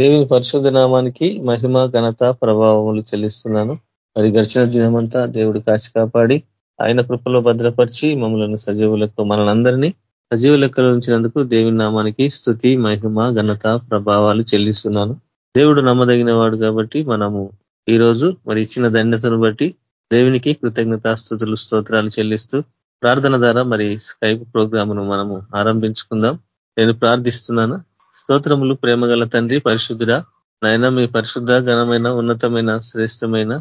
దేవుని పరిశుద్ధ నామానికి మహిమ ఘనత ప్రభావములు చెల్లిస్తున్నాను. మరి గడిచిన దినమంతా దేవుడు కాచి కాపాడి ఆయన కృపలో భద్రపరిచి మమ్మల్ని సజీవులకు మనలందరినీ సజీవ లెక్కలు ఉంచినందుకు దేవుని నామానికి స్థుతి మహిమ ఘనత ప్రభావాలు చెల్లిస్తున్నాను. దేవుడు నమ్మదగిన వాడు కాబట్టి మనము ఈ రోజు మరి ఇచ్చిన ధన్యతను బట్టి దేవునికి కృతజ్ఞతాస్థుతులు స్తోత్రాలు చెల్లిస్తూ ప్రార్థన ద్వారా మరి స్కైప్ ప్రోగ్రామ్ను మనము ఆరంభించుకుందాం. నేను ప్రార్థిస్తున్నాను. స్తోత్రములు ప్రేమగల తండ్రి పరిశుద్ధుడ నాయన మీ పరిశుద్ధ ఘనమైన ఉన్నతమైన శ్రేష్టమైన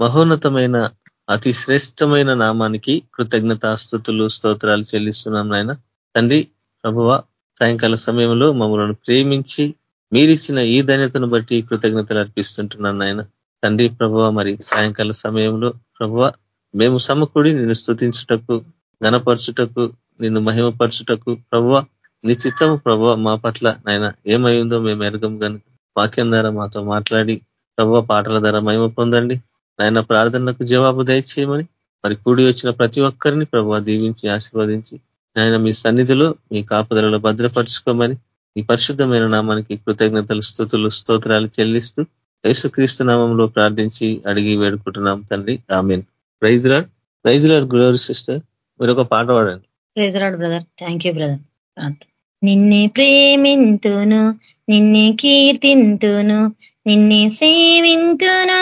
మహోన్నతమైన అతి శ్రేష్టమైన నామానికి కృతజ్ఞతాస్థుతులు స్తోత్రాలు చెల్లిస్తున్నాం నాయన. తండ్రి ప్రభువ సాయంకాల సమయంలో మమ్మల్ని ప్రేమించి మీరిచ్చిన ఈ ధన్యతను బట్టి కృతజ్ఞతలు అర్పిస్తుంటున్నాను నాయన. తండ్రి ప్రభువ మరి సాయంకాల సమయంలో ప్రభువ మేము సమకూడి నిన్ను స్థుతించుటకు ఘనపరచుటకు నిన్ను మహిమపరచుటకు ప్రభువ నిశ్చిత్తము ప్రభావ మా పట్ల నాయన ఏమైందో మేము ఎరగం కనుక వాక్యం ద్వారా మాతో మాట్లాడి ప్రభావ పాటల ద్వారా మహిమ పొందండి. నాయన ప్రార్థనలకు జవాబు దయచేయమని మరి కూడి వచ్చిన ప్రతి ఒక్కరిని ప్రభావ దీవించి ఆశీర్వదించి నాయన మీ సన్నిధిలో మీ కాపుదలలో భద్రపరుచుకోమని మీ పరిశుద్ధమైన నామానికి కృతజ్ఞతలు స్థుతులు స్తోత్రాలు చెల్లిస్తూ యేసుక్రీస్తు నామంలో ప్రార్థించి అడిగి వేడుకుంటున్నాం తండ్రి. Amen. Praise Lord praise Lord glory sister. మీరు ఒక పాట పాడండి. Praise Lord brother. Thank brother. Brother నిన్నే ప్రేమింతును నిన్నే కీర్తింతును నిన్నే సేవింతును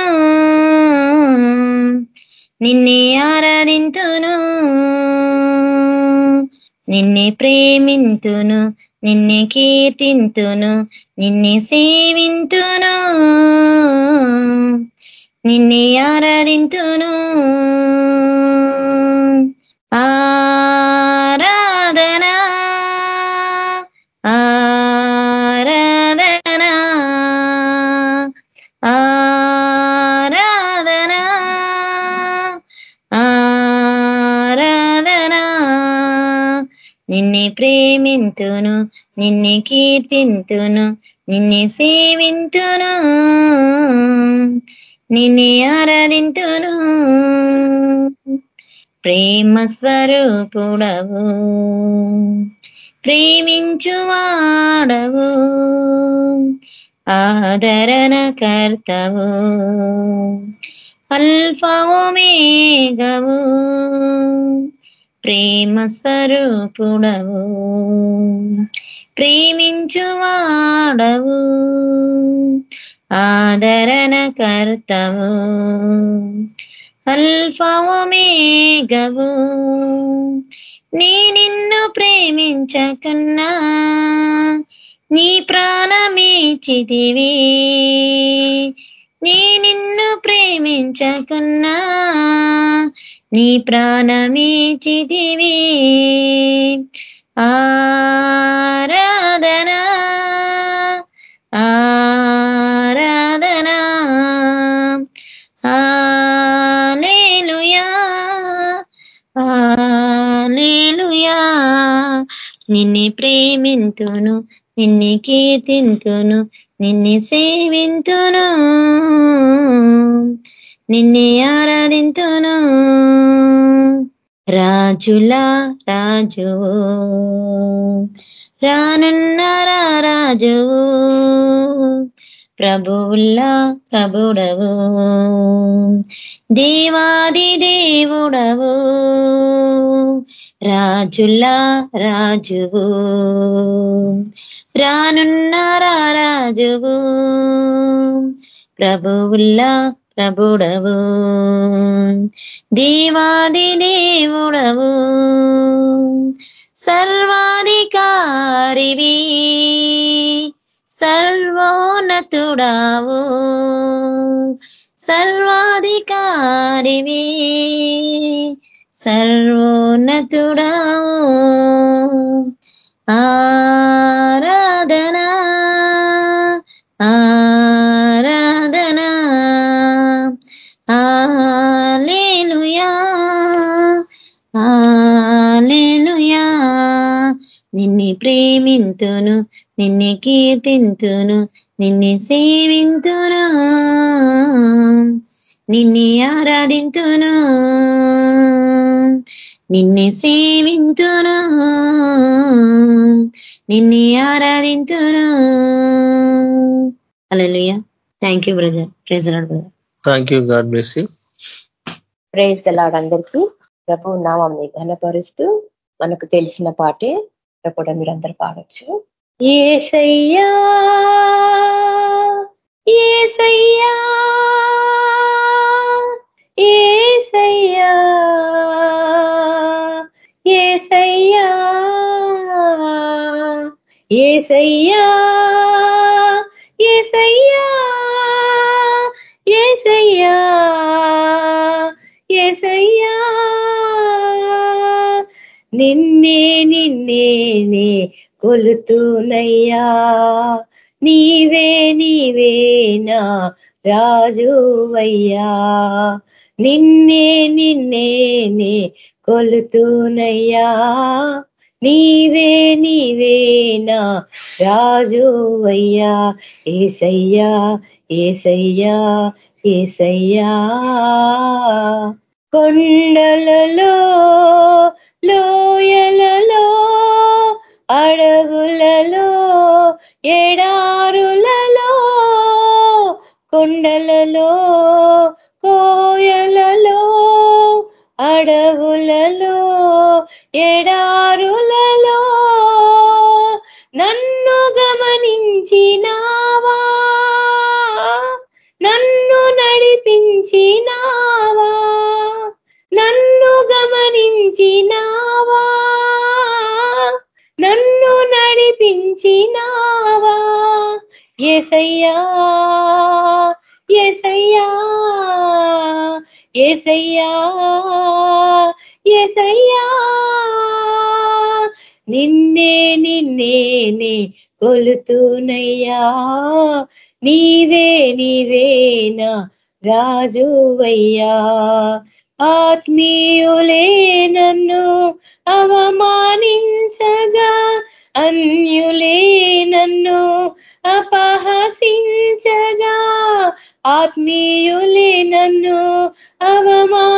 నిన్నే ఆరాధింతును నిన్నే ప్రేమింతును నిన్నే కీర్తింతును నిన్నే సేవింతును నిన్నే ఆరాధింతును. ఆరాధనా ప్రేమింతును నిన్నే కీర్తింతును నిన్నే సేవింతును నిన్నే ఆరాధింతును. ప్రేమ స్వరూపుడవు ప్రేమించువాడవు ఆదరణ కర్తవు అల్ఫోమేగవు ప్రేమ స్వరూపుడవు. ప్రేమించువాడవు. ఆదరణ కర్తవు అల్ఫోమేగవు నీ నిన్ను ప్రేమించకున్నా నీ ప్రాణమేచితివి. నీ నిన్ను ప్రేమించకున్నా నీ ప్రాణమేచితివి. ఆరాధనా ఆరాధనా. ఆలేలుయా ఆలేలుయా నిన్నే ప్రేమింతును నిన్ని కీర్తింతును నిన్ని సేవింతును. నిన్నే ఆరాధింతును. రాజులా రాజు రానున్నారా రాజు ప్రభువుల్లా ప్రభుడవు దేవాది దేవుడవు రాజుల్లా రాజువు రానున్నారా రాజువు ప్రభువుల్లా ప్రభుడవు. దేవాది దేవుడవు. సర్వాధికారివి. సర్వోన్నతుడావు. సర్వాధికారివి. సర్వోన్నతుడా ప్రేమింతును నిన్నే కీర్తింతును నిన్నే సేవింతును నిన్నే ఆరాధింతును నిన్నే సేవింతును నిన్నే ఆరాధింతును. Hallelujah thank you brother praise Lord brother thank you God bless you praise అందరికీ. ప్రభు నామంని ఘనపరుస్తూ మనకు తెలిసిన పాటే తో కూడా మీరందరూ పాడొచ్చు ఏసయ్యా ఏసయ్యా ఏసయ్యా ఏసయ్యా ఏసయ్యా ఏసయ్యా. నిన్నే నిన్నేనే కొలుతూనయ్యా నీవే నీవేనా రాజువయ్యా. నిన్నే నిన్నేనే కొలుతూనయ్యా నీవే నీవేనా రాజువయ్యా. ఏసయ్యా ఏసయ్యా ఏసయ్యా. కొండలలో లోయలలో అడగులలో ఎడారులలో కొండలలో కోయలలో అడవులలో ఎడా నడిపించినావా? నన్ను నడిపించినావా? ఏసయ్యా ఏసయ్యా ఏసయ్యా ఏసయ్యా. నిన్నే నిన్నేనే కొలుతునయ్యా. నీవే నీవేనా రాజువయ్యా. ఆత్మీయులే నన్ను అవమానించగా అన్యులే నన్ను అపహసించగా ఆత్మీయులే నన్ను అవమానించగా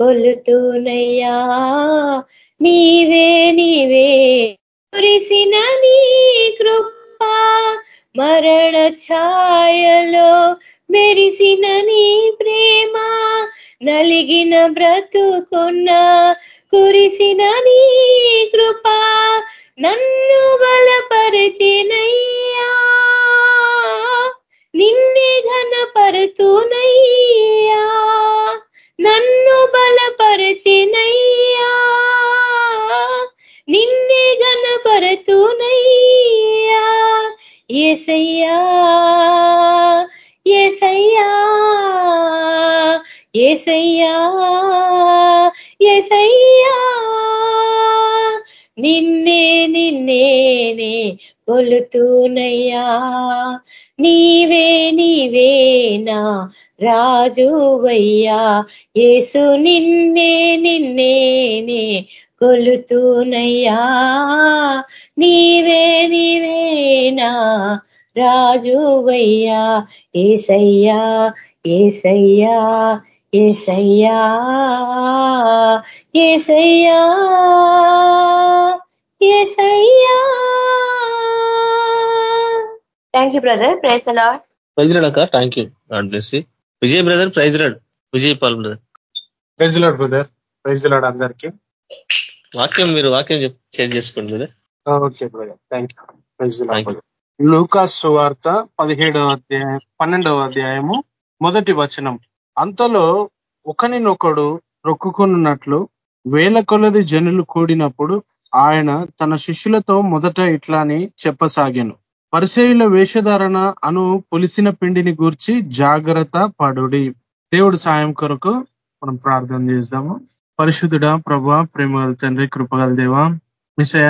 కొలుతునయ్యా నీవే నీవే. కురిసిన నీ కృప మరణ ఛాయలో మెరిసిన నీ ప్రేమ నలిగిన బ్రతుకున్న కురిసిన నీ కృప నన్ను బలపరచినయ్యా. నిన్నే ఘనపరుతునయ్యా. నన్ను బలపరచినయ్యా నిన్నే ఘనపరతునయ్యా ఏసయ్యా ఏసయ్యా ఏసయ్యా ఏసయ్యా. నిన్నే నిన్నేనే కొలుతూనయ్యా. నీవే నీవేనా రాజువయ్యా యేసు నిన్నే నిన్నేనే కొలుతునయ్యా. నీవే నీవేనా రాజువయ్యా ఏసయ్యా ఏసయ్యా ఏసయ్యా ఏసయ్యా ఏసయ్యా. థ్యాంక్ యూ బ్రదర్ ప్రేస్ అలా praise thank you you Vijay brother praise Lord. Vijay Paul brother. Praise Lord brother. Praise Lord అందరికీ. వాక్యం మీరు వాక్యం షేర్ చేసుకోండి brother. Okay brother. Thank you. Praise లూకాస్ వార్త పదిహేడవ అధ్యాయం పన్నెండవ అధ్యాయము మొదటి వచనం. అంతలో ఒకనినొకడు రొక్కుకున్నట్లు వేల కొలది జనులు కూడినప్పుడు ఆయన తన శిష్యులతో మొదట ఇట్లాని చెప్పసాగాను. పరిచయుల వేషధారణ అను పులిసిన పిండిని గూర్చి జాగ్రత్త పడుడి. దేవుడు సాయం కొరకు మనం ప్రార్థన చేద్దాము. పరిశుద్ధుడ ప్రభా ప్రేమగల తండ్రి కృపగల దేవ మిసయ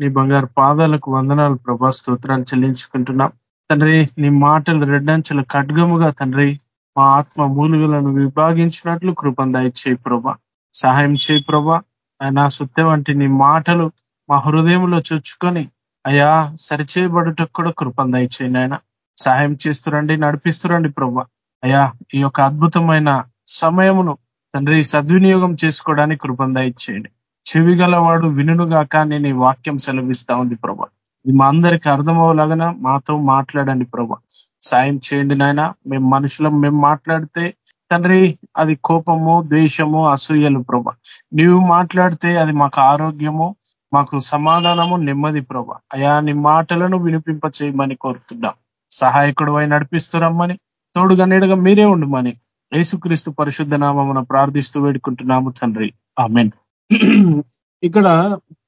నీ బంగారు పాదాలకు వందనాలు ప్రభా స్తోత్రాలు చెల్లించుకుంటున్నాం. తండ్రి నీ మాటలు రెడ్డంచెల ఖడ్గముగా తండ్రి మా ఆత్మ మూలుగులను విభాగించినట్లు కృపం దయచేయి ప్రభా. సహాయం చేయి ప్రభా. నా సుత్తే వంటి నీ మాటలు మా హృదయంలో చొచ్చుకొని అయా సరిచేయబడుటకు కూడా కృపం దయచేయండి నాయన. సహాయం చేస్తురండి నడిపిస్తురండి ప్రభా అయా ఈ యొక్క అద్భుతమైన సమయమును తండ్రి సద్వినియోగం చేసుకోవడానికి కృపం దయచేయండి. చెవి గలవాడు వినుగాక నేను ఈ వాక్యం సెలవిస్తా ఉంది ప్రభా ఇది మా అందరికి అర్థమవలాగన మాతో మాట్లాడండి ప్రభా సాయం చేయండి నాయన. మేము మనుషులం మేము మాట్లాడితే తండ్రి అది కోపము ద్వేషము అసూయలు ప్రభా నీవు మాట్లాడితే అది మాకు ఆరోగ్యము మాకు సమాధానము నెమ్మది ప్రభ. అయా నీ మాటలను వినిపింప చేయమని కోరుతున్నాం. సహాయకుడు అయి నడిపిస్తురమ్మని తోడుగా నీడగా మీరే ఉండమని యేసుక్రీస్తు పరిశుద్ధ నామమున ప్రార్థిస్తూ వేడుకుంటున్నాము తండ్రి. ఆమెన్. ఇక్కడ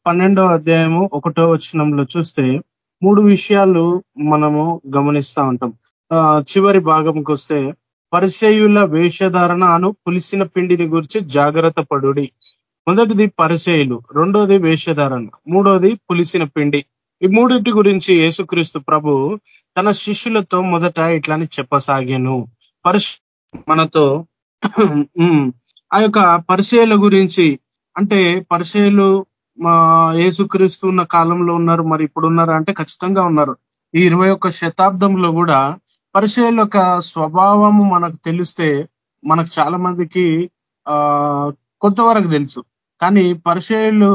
పన్నెండో అధ్యాయము ఒకటో వచనంలో చూస్తే మూడు విషయాలు మనము గమనిస్తా ఉంటాం. చివరి భాగంకి వస్తే పరిచయుల వేషధారణ అను పులిసిన పిండిని గురించి జాగ్రత్త పడుడి. మొదటిది పరిచయులు రెండోది వేషధారణ మూడోది పులిసిన పిండి. ఈ మూడింటి గురించి యేసుక్రీస్తు ప్రభు తన శిష్యులతో మొదట ఇట్లాని చెప్పసాగాను. పరిశు మనతో ఆ యొక్క పరిచయల గురించి అంటే పరిచయలు మా యేసుక్రీస్తు ఉన్న కాలంలో ఉన్నారు మరి ఇప్పుడు ఉన్నారు అంటే ఖచ్చితంగా ఉన్నారు. ఈ ఇరవై ఒక్క శతాబ్దంలో కూడా పరిచయల యొక్క స్వభావము మనకు తెలిస్తే మనకు చాలా మందికి ఆ కొంతవరకు తెలుసు. కానీ పరిచయలు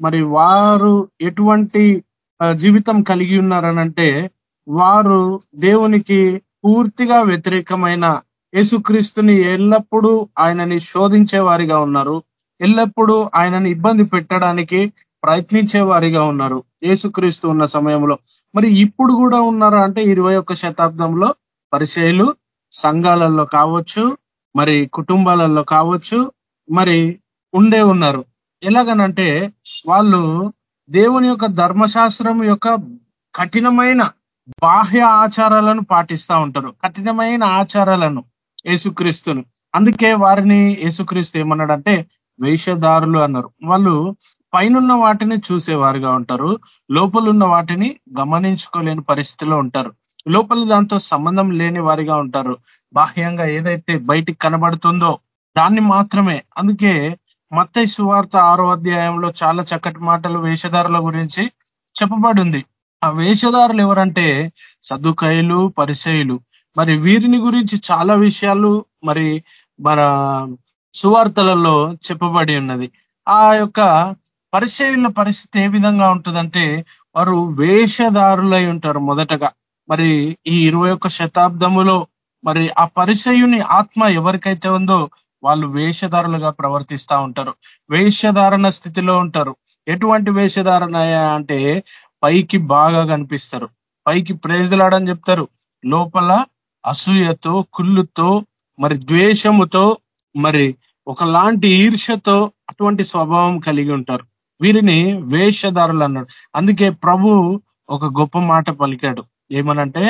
మరి వారు ఎటువంటి జీవితం కలిగి ఉన్నారనంటే వారు దేవునికి పూర్తిగా వ్యతిరేకమైన యేసుక్రీస్తుని ఎల్లప్పుడూ ఆయనని శోధించే వారిగా ఉన్నారు. ఎల్లప్పుడూ ఆయనని ఇబ్బంది పెట్టడానికి ప్రయత్నించే వారిగా ఉన్నారు యేసుక్రీస్తు ఉన్న సమయంలో. మరి ఇప్పుడు కూడా ఉన్నారా అంటే ఇరవై ఒక్క శతాబ్దంలో పరిచయలు సంఘాలలో కావచ్చు మరి కుటుంబాలలో కావచ్చు మరి ఉండే ఉన్నారు. ఎలాగనంటే వాళ్ళు దేవుని యొక్క ధర్మశాస్త్రం యొక్క కఠినమైన బాహ్య ఆచారాలను పాటిస్తా ఉంటారు. కఠినమైన ఆచారాలను యేసుక్రీస్తును. అందుకే వారిని యేసుక్రీస్తు ఏమన్నాడంటే వేషధారులు అన్నారు. వాళ్ళు పైనున్న వాటిని చూసేవారుగా ఉంటారు. లోపలున్న వాటిని గమనించుకోలేని పరిస్థితిలో ఉంటారు. లోపల దాంతో సంబంధం లేని వారిగా ఉంటారు. బాహ్యంగా ఏదైతే బయటికి కనబడుతుందో దాన్ని మాత్రమే. అందుకే మత్తై సువార్త ఆరో అధ్యాయంలో చాలా చక్కటి మాటలు వేషధారుల గురించి చెప్పబడి ఉంది ఆ వేషధారులు ఎవరంటే సదుకైలు పరిచయులు మరి వీరిని గురించి చాలా విషయాలు మరి మన సువార్తలలో చెప్పబడి ఉన్నది. ఆ యొక్క పరిచయుల పరిస్థితి ఏ విధంగా ఉంటుందంటే వారు వేషధారులై ఉంటారు మొదటగా. మరి ఈ ఇరవై ఒక్క శతాబ్దములో మరి ఆ పరిచయుని ఆత్మ ఎవరికైతే ఉందో వాళ్ళు వేషధారులుగా ప్రవర్తిస్తూ ఉంటారు. వేషధారణ స్థితిలో ఉంటారు. ఎటువంటి వేషధారణ అంటే పైకి బాగా కనిపిస్తారు. పైకి ప్రేజలాడని చెప్తారు. లోపల అసూయతో కుళ్ళుతో మరి ద్వేషముతో మరి ఒకలాంటి ఈర్షతో అటువంటి స్వభావం కలిగి ఉంటారు. వీరిని వేషధారులు అన్నాడు అందుకే ప్రభు ఒక గొప్ప మాట పలికాడు. ఏమనంటే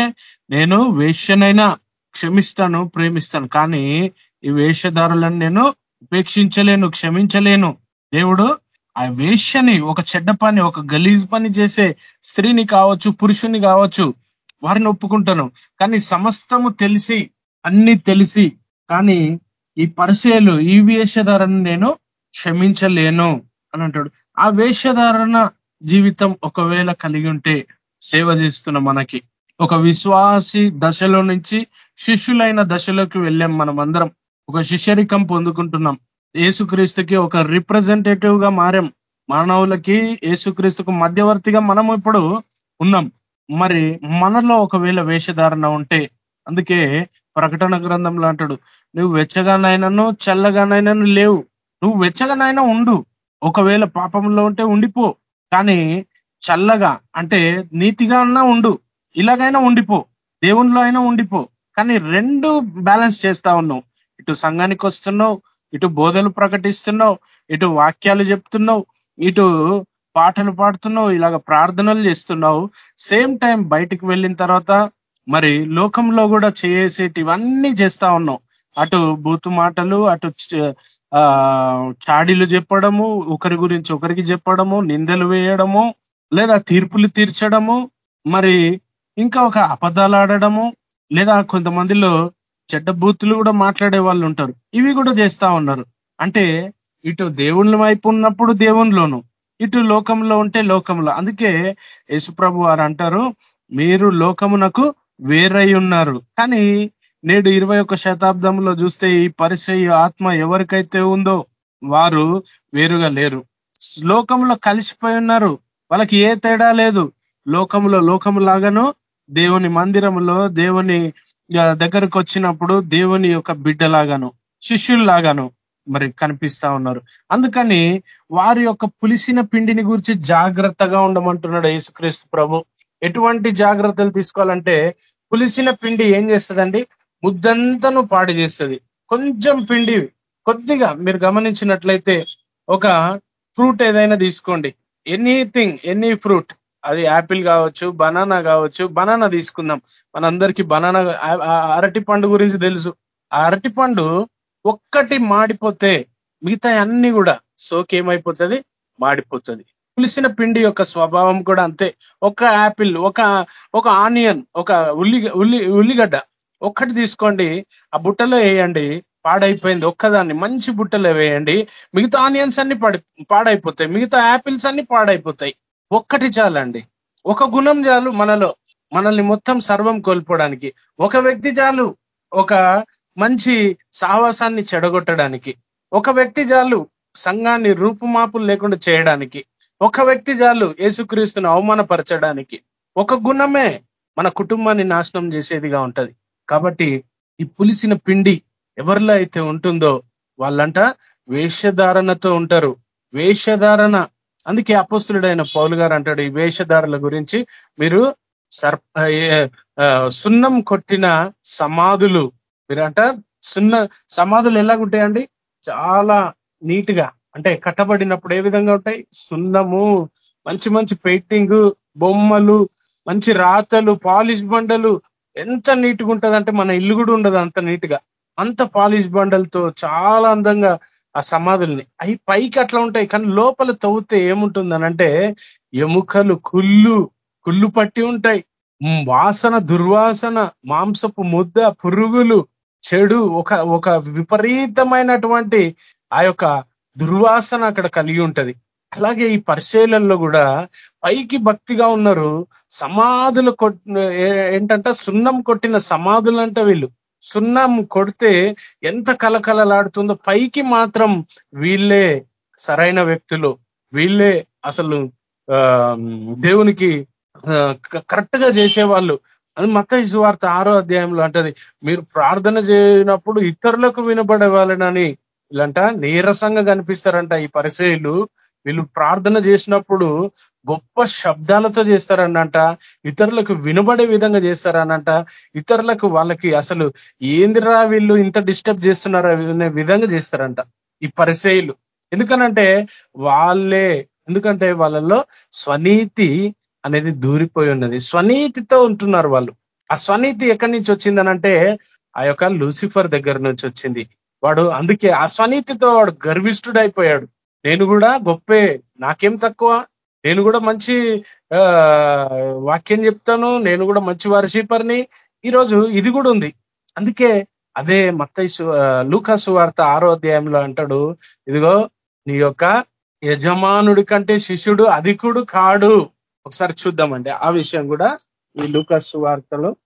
నేను వేష్యనైనా క్షమిస్తాను ప్రేమిస్తాను. కానీ ఈ వేషధారులను నేను ఉపేక్షించలేను క్షమించలేను. దేవుడు ఆ వేష్యని ఒక చెడ్డ పని ఒక గలీజ్ పని చేసే స్త్రీని కావచ్చు పురుషుని కావచ్చు వారిని ఒప్పుకుంటాను. కానీ సమస్తము తెలిసి అన్ని తెలిసి కానీ ఈ పరిచయలు ఈ వేషధారణ నేను క్షమించలేను అని అంటాడు. ఆ వేషధారణ జీవితం ఒకవేళ కలిగి ఉంటే సేవ చేస్తున్న మనకి. ఒక విశ్వాసి దశలో నుంచి శిష్యులైన దశలోకి వెళ్ళాం మనం అందరం ఒక శిష్యరికం పొందుకుంటున్నాం. ఏసుక్రీస్తుకి ఒక రిప్రజెంటేటివ్గా మారాం. మానవులకి ఏసుక్రీస్తుకు మధ్యవర్తిగా మనం ఇప్పుడు ఉన్నాం. మరి మనలో ఒకవేళ వేషధారణ ఉంటే అందుకే ప్రకటన గ్రంథంలో అంటాడు నువ్వు వెచ్చగానైనాను చల్లగానైనాను లేవు. నువ్వు వెచ్చగానైనా ఉండు. ఒకవేళ పాపంలో ఉంటే ఉండిపో. కానీ చల్లగా అంటే నీతిగా అన్నా ఉండు. ఇలాగైనా ఉండిపో. దేవునిలో అయినా ఉండిపో. కానీ రెండు బ్యాలెన్స్ చేస్తా ఉన్నావు ఇటు సంఘానికి వస్తున్నావు ఇటు బోధలు ప్రకటిస్తున్నావు ఇటు వాక్యాలు చెప్తున్నావు ఇటు పాటలు పాడుతున్నావు ఇలాగ ప్రార్థనలు చేస్తున్నావు. సేమ్ టైం బయటికి వెళ్ళిన తర్వాత మరి లోకంలో కూడా చేసేటివన్నీ చేస్తా ఉన్నావు. అటు బూతు మాటలు అటు ఆ చాడీలు చెప్పడము ఒకరి గురించి ఒకరికి చెప్పడము నిందలు వేయడము లేదా తీర్పులు తీర్చడము మరి ఇంకా ఒక అబద్ధాలు ఆడడము లేదా కొంతమందిలో చెడ్డ బూతులు కూడా మాట్లాడే వాళ్ళు ఉంటారు. ఇవి కూడా చేస్తా ఉన్నారు. అంటే ఇటు దేవుళ్ళ వైపు ఉన్నప్పుడు దేవునిలోను ఇటు లోకంలో ఉంటే లోకంలో. అందుకే యేసుప్రభు వారు అంటారు మీరు లోకమునకు వేరై ఉన్నారు. కానీ నేడు ఇరవై ఒక్క శతాబ్దంలో చూస్తే ఈ పరిచయ ఆత్మ ఎవరికైతే ఉందో వారు వేరుగా లేరు. లోకంలో కలిసిపోయి ఉన్నారు. వాళ్ళకి ఏ తేడా లేదు. లోకంలో లోకములాగాను దేవుని మందిరములో దేవుని దగ్గరకు వచ్చినప్పుడు దేవుని యొక్క బిడ్డలాగాను శిష్యుల్లాగాను మరి కనిపిస్తా ఉన్నారు. అందుకని వారి యొక్క పులిసిన పిండిని గురించి జాగ్రత్తగా ఉండమంటున్నాడు యేసుక్రీస్తు ప్రభు. ఎటువంటి జాగ్రత్తలు తీసుకోవాలంటే పులిసిన పిండి ఏం చేస్తుందండి? ముద్దంతను పాడు చేస్తుంది. కొంచెం పిండి కొద్దిగా మీరు గమనించినట్లయితే ఒక ఫ్రూట్ ఏదైనా తీసుకోండి. Anything any fruit. అది యాపిల్ కావచ్చు బనానా కావచ్చు బనానా తీసుకుందాం. మనందరికీ బనానా అరటి పండు గురించి తెలుసు. ఆ అరటి పండు ఒక్కటి మాడిపోతే మిగతా అన్ని కూడా సోకేమైపోతుంది మాడిపోతుంది. పులిసిన పిండి యొక్క స్వభావం కూడా అంతే. ఒక యాపిల్ ఒక ఒక ఆనియన్ ఒక ఉల్లి ఉల్లి ఉల్లిగడ్డ ఒక్కటి తీసుకోండి. ఆ బుట్టలో వేయండి పాడైపోయింది ఒక్కదాన్ని మంచి బుట్టలో వేయండి. మిగతా ఆనియన్స్ అన్ని పాడి పాడైపోతాయి. మిగతా యాపిల్స్ అన్ని పాడైపోతాయి. ఒక్కటి చాలండి. ఒక గుణం చాలు మనలో. మనల్ని మొత్తం సర్వం కోల్పోవడానికి. ఒక వ్యక్తి చాలు ఒక మంచి సాహసాన్ని చెడగొట్టడానికి. ఒక వ్యక్తి చాలు సంఘాన్ని రూపుమాపులు లేకుండా చేయడానికి. ఒక వ్యక్తి చాలు ఏసుక్రీస్తుని అవమానపరచడానికి. ఒక గుణమే మన కుటుంబాన్ని నాశనం చేసేదిగా ఉంటది. కాబట్టి ఈ పులిసిన పిండి ఎవరిలో అయితే ఉంటుందో వాళ్ళంట వేషధారణతో ఉంటారు. వేషధారణ అందుకే అపస్తుడైన పౌలు గారు అంటాడు ఈ వేషధారల గురించి మీరు సర్ప ఆ, సున్నం కొట్టిన సమాధులు. మీరంట సున్న సమాధులు ఎలాగుంటాయండి చాలా నీట్గా అంటే కట్టబడినప్పుడు ఏ విధంగా ఉంటాయి? సున్నము మంచి మంచి పెయింటింగ్ బొమ్మలు మంచి రాతలు పాలిష్ బండలు. ఎంత నీట్గా ఉంటదంటే మన ఇల్లు కూడా ఉండదు అంత నీట్గా అంత పాలిష్ బండలతో చాలా అందంగా ఆ సమాధుల్ని. అవి పైకి అట్లా ఉంటాయి కానీ లోపల తవ్వుతే ఏముంటుందనంటే ఎముకలు కుళ్ళు కుళ్ళు పట్టి ఉంటాయి. వాసన దుర్వాసన మాంసపు ముద్ద పురుగులు చెడు ఒక ఒక విపరీతమైనటువంటి ఆ యొక్క దుర్వాసన అక్కడ కలిగి ఉంటది. అలాగే ఈ పరిశీలనలో కూడా పైకి భక్తిగా ఉన్నారు సమాధులు కొట్ ఏ- ఏంటంట సున్నం కొట్టిన సమాధులు అంట వీళ్ళు. సున్నం కొడితే ఎంత కలకలలాడుతుందో పైకి మాత్రం వీళ్ళే సరైన వ్యక్తులు. వీళ్ళే అసలు ఆ దేవునికి కరెక్ట్గా చేసేవాళ్ళు. అది మత సువార్త ఆరో అధ్యాయంలో అంటది మీరు ప్రార్థన చేయనప్పుడు ఇతరులకు వినబడే వాళ్ళనని. ఇలాంట నీరసంగా కనిపిస్తారంట ఈ పరిచయులు వీళ్ళు ప్రార్థన చేసినప్పుడు గొప్ప శబ్దాలతో చేస్తారనంట ఇతరులకు వినబడే విధంగా చేస్తారనంట ఇతరులకు వాళ్ళకి అసలు ఏందిరా వీళ్ళు ఇంత డిస్టర్బ్ చేస్తున్నారా అనే విధంగా చేస్తారంట ఈ పరిచయులు ఎందుకనంటే వాళ్ళే ఎందుకంటే వాళ్ళలో స్వనీతి అనేది దూరిపోయి ఉన్నది. స్వనీతితో ఉంటున్నారు వాళ్ళు. ఆ స్వనీతి ఎక్కడి నుంచి వచ్చిందనంటే ఆ యొక్క లూసిఫర్ దగ్గర నుంచి వచ్చింది. వాడు అందుకే ఆ స్వనీతితో వాడు గర్విష్ఠుడైపోయాడు. నేను కూడా గొప్పే నాకేం తక్కువ? నేను కూడా మంచి ఆ వాక్యం చెప్తాను. నేను కూడా మంచి వర్షీపర్ని. ఈరోజు ఇది కూడా ఉంది. అందుకే అదే మత్తైసు లూకాసు వార్త ఆరో అధ్యాయంలో అంటాడు ఇదిగో నీ యొక్క యజమానుడి కంటే శిష్యుడు అధికుడు కాడు. ఒకసారి చూద్దామండి. ఆ విషయం కూడా ఈ లూకాసు వార్తలో.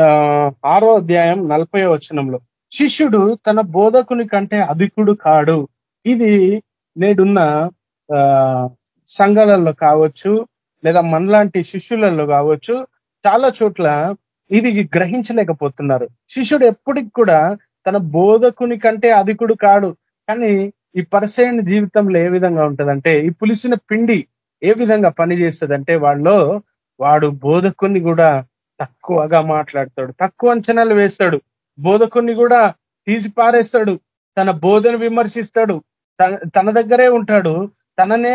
ఆ, ఆరో అధ్యాయం నలభై వచనంలో. శిష్యుడు తన బోధకుని కంటే అధికుడు కాడు. ఇది నేడున్న ఆ సంఘాలలో కావచ్చు లేదా మనలాంటి శిష్యులలో కావచ్చు చాలా చోట్ల ఇది గ్రహించలేకపోతున్నారు. శిష్యుడు ఎప్పటికి కూడా తన బోధకుని కంటే అధికుడు కాడు. కానీ ఈ పరిచయన జీవితంలో ఏ విధంగా ఉంటదంటే ఈ పులిసిన పిండి ఏ విధంగా పని చేస్తుందంటే వాళ్ళలో వాడు బోధకుని కూడా తక్కువగా మాట్లాడతాడు. తక్కువ అంచనాలు వేస్తాడు. బోధకుని కూడా తీసి పారేస్తాడు. తన బోధన విమర్శిస్తాడు. తన- తన దగ్గరే ఉంటాడు. తననే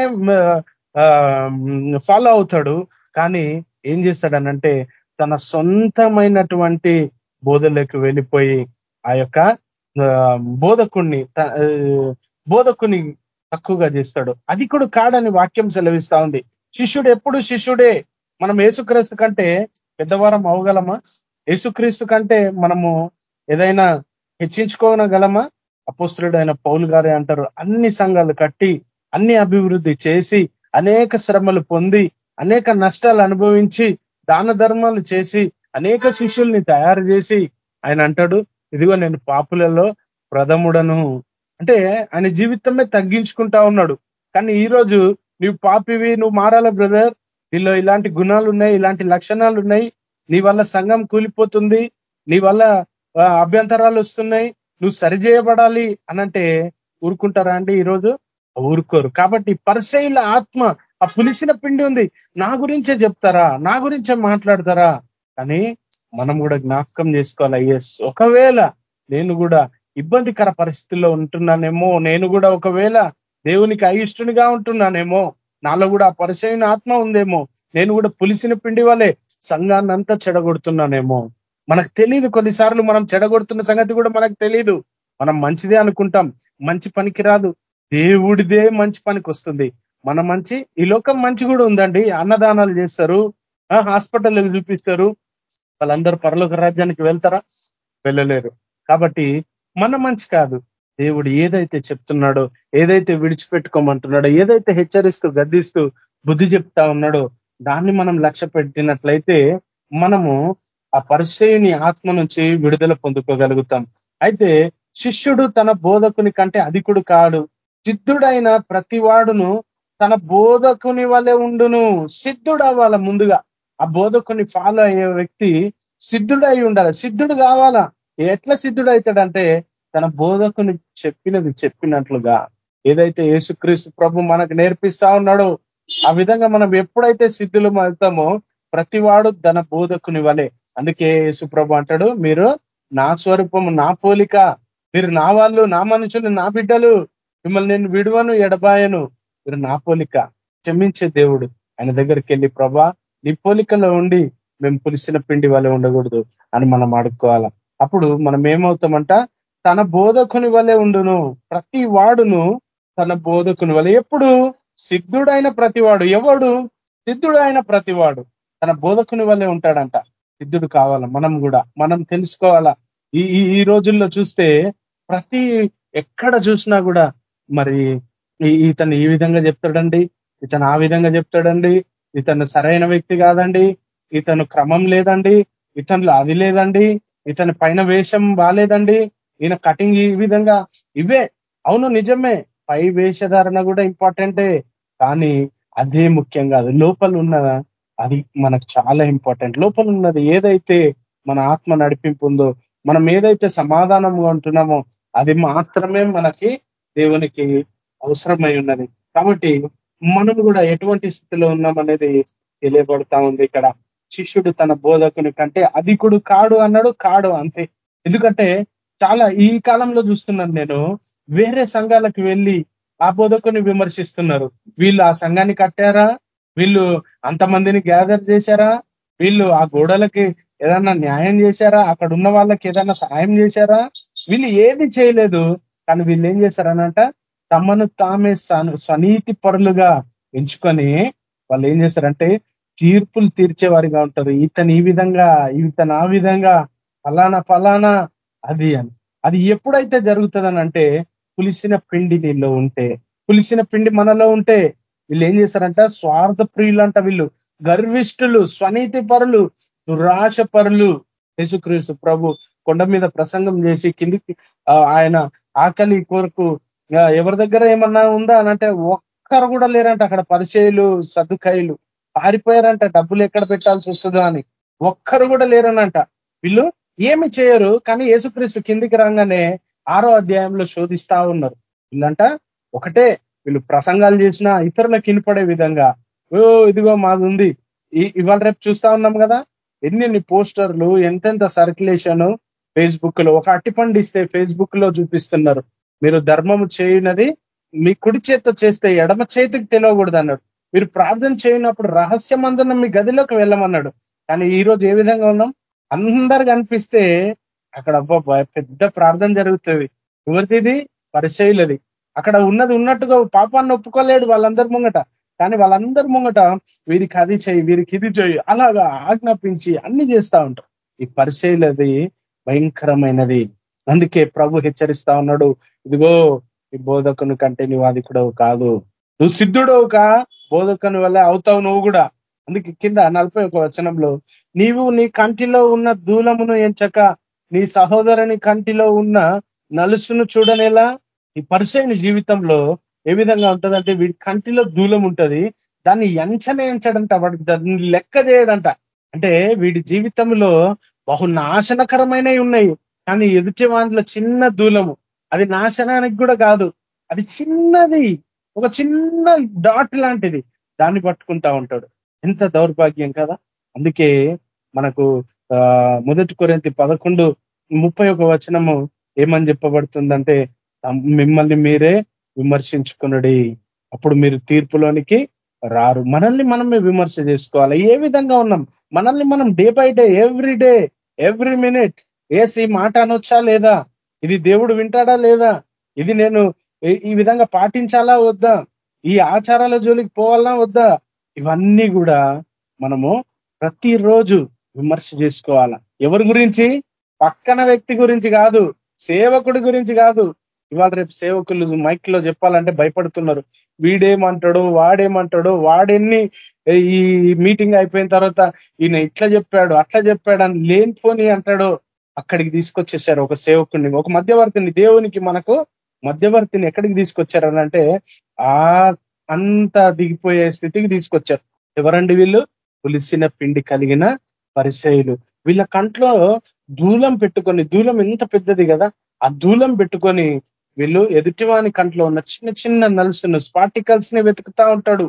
ఫాలో అవుతాడు. కానీ ఏం చేస్తాడనంటే తన సొంతమైనటువంటి బోధలకు వెళ్ళిపోయి ఆ యొక్క బోధకుణ్ణి బోధకుని తక్కువగా చేస్తాడు. అది కూడా కాడని వాక్యం సెలవిస్తా ఉంది. శిష్యుడు ఎప్పుడు శిష్యుడే? మనం ఏసుక్రీస్తు కంటే పెద్దవారం అవగలమా? యేసుక్రీస్తు కంటే మనము ఏదైనా హెచ్చించుకోగలమా? అపోస్తుడైన పౌలు గారే అంటారు. అన్ని సంఘాలు కట్టి అన్ని అభివృద్ధి చేసి అనేక శ్రమలు పొంది అనేక నష్టాలు అనుభవించి దాన ధర్మాలు చేసి అనేక శిష్యుల్ని తయారు చేసి ఆయన అంటాడు ఇదిగో నేను పాపులలో ప్రథముడను. అంటే ఆయన జీవితమే తగ్గించుకుంటా ఉన్నాడు. కానీ ఈరోజు నువ్వు పాపివి నువ్వు మారాల బ్రదర్? నీలో ఇలాంటి గుణాలు ఉన్నాయి ఇలాంటి లక్షణాలు ఉన్నాయి నీ వల్ల సంఘం కూలిపోతుంది నీ వల్ల అభ్యంతరాలు వస్తున్నాయి. నువ్వు సరిచేయబడాలి అనంటే ఊరుకుంటారా అండి ఈరోజు? ఊరుకోరు. కాబట్టి పరిసయుల ఆత్మ ఆ పులిసిన పిండి ఉంది. నా గురించే చెప్తారా? నా గురించే మాట్లాడతారా? అని మనం కూడా జ్ఞాపకం చేసుకోవాలి ఎస్ ఒకవేళ నేను కూడా ఇబ్బందికర పరిస్థితుల్లో ఉంటున్నానేమో నేను కూడా ఒకవేళ దేవునికి అయిష్టునిగా ఉంటున్నానేమో నాలో కూడా ఆ పరిచయం ఆత్మ ఉందేమో నేను కూడా పులిసిన పిండి వలె సంఘాన్ని అంతా చెడగొడుతున్నానేమో. మనకు తెలియదు కొన్నిసార్లు మనం చెడగొడుతున్న సంగతి కూడా మనకు తెలియదు మనం మంచిదే అనుకుంటాం మంచి పనికి రాదు దేవుడిదే మంచి పనికి వస్తుంది మన మంచి ఈ లోకం మంచి కూడా ఉందండి. అన్నదానాలు చేస్తారు. హాస్పిటల్ చూపిస్తారు. వాళ్ళందరూ పరలోక రాజ్యానికి వెళ్తారా? వెళ్ళలేరు. కాబట్టి మన మంచి కాదు. దేవుడు ఏదైతే చెప్తున్నాడో ఏదైతే విడిచిపెట్టుకోమంటున్నాడో ఏదైతే హెచ్చరిస్తూ గద్దిస్తూ బుద్ధి చెప్తా ఉన్నాడో దాన్ని మనం లక్ష్య పెట్టినట్లయితే మనము ఆ పరిచయని ఆత్మ నుంచి విడుదల పొందుకోగలుగుతాం. అయితే శిష్యుడు తన బోధకుని కంటే అధికుడు కాడు. సిద్ధుడైన ప్రతివాడును తన బోధకుని వలె ఉండును. సిద్ధుడు అవ్వాల ముందుగా. ఆ బోధకుని ఫాలో అయ్యే వ్యక్తి సిద్ధుడై ఉండాలి. సిద్ధుడు కావాలా? ఎట్లా సిద్ధుడు అవుతాడంటే తన బోధకుని చెప్పినది చెప్పినట్లుగా. ఏదైతే యేసుక్రీస్తు ప్రభు మనకు నేర్పిస్తా ఉన్నాడో ఆ విధంగా మనం ఎప్పుడైతే సిద్ధులు అవుతామో ప్రతివాడు తన బోధకుని వలె. అందుకే యేసుప్రభు అంటాడు మీరు నా స్వరూపము నా పోలిక. మీరు నా వాళ్ళు నా మనుషులు నా బిడ్డలు. మిమ్మల్ని నేను విడువను ఎడబాయను. మీరు నా పోలిక. క్షమించే దేవుడు. ఆయన దగ్గరికి వెళ్ళి ప్రభా నీ పోలికలో ఉండి మేము పులిసిన పిండి వల్లే ఉండకూడదు అని మనం అడుక్కోవాలా. అప్పుడు మనం ఏమవుతామంట? తన బోధకుని వలె ఉండును. ప్రతి వాడును తన బోధకుని వలె. ఎప్పుడు? సిద్ధుడైన ప్రతివాడు. ఎవడు? సిద్ధుడైన ప్రతివాడు. తన బోధకుని వల్లే ఉంటాడంట. సిద్ధుడు కావాల? మనం కూడా. మనం తెలుసుకోవాలా? ఈ ఈ రోజుల్లో చూస్తే ప్రతి ఎక్కడ చూసినా కూడా మరి ఇతను ఈ విధంగా చెప్తాడండి ఇతను ఆ విధంగా చెప్తాడండి ఇతను సరైన వ్యక్తి కాదండి ఇతను క్రమం లేదండి ఇతను అది లేదండి ఇతని పైన వేషం బాలేదండి ఈయన కటింగ్ ఈ విధంగా ఇవే. అవును నిజమే పై వేషధారణ కూడా ఇంపార్టెంటే కానీ అదే ముఖ్యం కాదు. లోపల ఉన్నదా అది మనకు చాలా ఇంపార్టెంట్. లోపల ఉన్నది ఏదైతే మన ఆత్మ నడిపింపు ఉందో మనం ఏదైతే సమాధానంగా ఉంటున్నామో అది మాత్రమే మనకి దేవునికి అవసరమై ఉన్నది. కాబట్టి మనం కూడా ఎటువంటి స్థితిలో ఉన్నామనేది తెలియబడతా ఉంది ఇక్కడ. శిష్యుడు తన బోధకుని కంటే అధికుడు కాడు అన్నాడు కాడు అంతే. ఎందుకంటే చాలా ఈ కాలంలో చూస్తున్నాను నేను వేరే సంఘాలకు వెళ్ళి ఆ బోధకుని విమర్శిస్తున్నారు. వీళ్ళు ఆ సంఘాన్ని కట్టారా? వీళ్ళు అంతమందిని గ్యాదర్ చేశారా? వీళ్ళు ఆ గోడలకి ఏదన్నా న్యాయం చేశారా? అక్కడ ఉన్న వాళ్ళకి ఏదన్నా సహాయం చేశారా? వీళ్ళు ఏది చేయలేదు. కానీ వీళ్ళు ఏం చేశారనంట తమను తామే స్వనీతి పరులుగా ఎంచుకొని వాళ్ళు ఏం చేస్తారంటే తీర్పులు తీర్చేవారిగా ఉంటారు. ఇతను ఈ విధంగా ఇతను ఆ విధంగా ఫలానా ఫలానా అది అని. అది ఎప్పుడైతే జరుగుతుందనంటే పులిసిన పిండి నీళ్ళు ఉంటే పులిసిన పిండి మనలో ఉంటే వీళ్ళు ఏం చేస్తారంట స్వార్థ ప్రియులు అంట వీళ్ళు. గర్విష్ఠులు స్వనీతి పరులు దురాశ పరులు. యేసుక్రీస్తు ప్రభు కొండ మీద ప్రసంగం చేసి కిందికి ఆయన ఆకలి కొరకు ఎవరి దగ్గర ఏమన్నా ఉందా అనంటే ఒక్కరు కూడా లేరంట అక్కడ పరిచయలు సర్దుకాయలు పారిపోయారంట డబ్బులు ఎక్కడ పెట్టాల్సి వస్తుందో అని. ఒక్కరు కూడా లేరనంట. వీళ్ళు ఏమి చేయరు కానీ యేసుక్రీస్తు కిందికి రాగానే ఆరో అధ్యాయంలో శోధిస్తా ఉన్నారు. వీళ్ళంట ఒకటే వీళ్ళు ప్రసంగాలు చేసినా ఇతరులకు కినిపడే విధంగా ఓ ఇదిగో మాది ఉంది ఇవాళ రేపు చూస్తా ఉన్నాం కదా. ఎన్ని పోస్టర్లు ఎంతెంత సర్క్యులేషన్ ఫేస్బుక్లో ఒక అట్టిపండు ఇస్తే ఫేస్బుక్లో చూపిస్తున్నారు. మీరు ధర్మము చేయనది మీ కుడి చేత్తో చేస్తే ఎడమ చేతికి తెలియకూడదు అన్నాడు మీరు ప్రార్థన చేయనప్పుడు రహస్యమందున మీ గదిలోకి వెళ్ళమన్నాడు. కానీ ఈ రోజు ఏ విధంగా ఉన్నాం? అందరు కనిపిస్తే అక్కడ అబ్బా పెద్ద ప్రార్థన జరుగుతుంది. ఎవరిది పరిచయులది. అక్కడ ఉన్నది ఉన్నట్టుగా పాపాన్ని ఒప్పుకోలేడు వాళ్ళందరి ముంగట. కానీ వాళ్ళందరి ముంగట వీరికి అది చేయి వీరికి ఇది చేయి అలాగా ఆజ్ఞాపించి అన్ని చేస్తా ఉంటాం ఈ పరిచయులది భయంకరమైనది. అందుకే ప్రభు హెచ్చరిస్తా ఉన్నాడు ఇదిగో ఈ బోధకుని కంటే నువ్వు అది కూడా కాదు. నువ్వు సిద్ధుడవు కా బోధకుని వల్ల అవుతావు నువ్వు కూడా. అందుకే కింద నలభై ఒక వచనంలో నీవు నీ కంటిలో ఉన్న దూలమును ఎంచక నీ సహోదరుని కంటిలో ఉన్న నలుసును చూడనేలా ఈ పరిచయని జీవితంలో ఏ విధంగా ఉంటుందంటే వీడి కంటిలో దూలం ఉంటది దాన్ని ఎంచనే ఎంచడంట వాడికి దాన్ని లెక్క చేయడంట. అంటే వీడి జీవితంలో బహు నాశనకరమైనవి ఉన్నాయి. కానీ ఎదుటి వాటిలో చిన్న దూలము. అది నాశనానికి కూడా కాదు. అది చిన్నది. ఒక చిన్న డాట్ లాంటిది. దాన్ని పట్టుకుంటా ఉంటాడు. ఎంత దౌర్భాగ్యం కదా. అందుకే మనకు మొదటి కొరింతి పదకొండు ముప్పై ఒక వచనము ఏమని చెప్పబడుతుందంటే మిమ్మల్ని మీరే విమర్శించుకున్నది అప్పుడు మీరు తీర్పులోనికి రారు. మనల్ని మనమే విమర్శ చేసుకోవాలి. ఏ విధంగా ఉన్నాం? మనల్ని మనం day by day every day every minute ఏసి మాట అనొచ్చా లేదా? ఇది దేవుడు వింటాడా లేదా? ఇది నేను ఈ విధంగా పాటించాలా వద్దా? ఈ ఆచారాల జోలికి పోవాలా వద్దా? ఇవన్నీ కూడా మనము ప్రతిరోజు విమర్శ చేసుకోవాలా. ఎవరి గురించి? పక్కన వ్యక్తి గురించి కాదు సేవకుడి గురించి కాదు. ఇవాళ రేపు సేవకులు మైక్లో చెప్పాలంటే భయపడుతున్నారు. వీడేమంటాడో వాడేమంటాడో వాడెన్ని ఈ మీటింగ్ అయిపోయిన తర్వాత ఈయన ఇట్లా చెప్పాడు అట్లా చెప్పాడు అని లేనిపోని అంటాడు. అక్కడికి తీసుకొచ్చేసారు ఒక సేవకుడిని. ఒక మధ్యవర్తిని దేవునికి మనకు మధ్యవర్తిని ఎక్కడికి తీసుకొచ్చారు అంటే ఆ అంత దిగిపోయే స్థితికి తీసుకొచ్చారు. ఎవరండి వీళ్ళు? పులిసిన పిండి కలిగిన పరిచయులు వీళ్ళ కంట్లో దూలం పెట్టుకొని దూలం ఎంత పెద్దది కదా ఆ దూలం పెట్టుకొని వీళ్ళు ఎదుటివాని కంట్లో ఉన్న చిన్న చిన్న నలుసును స్పార్టికల్స్ని వెతుకుతా ఉంటాడు.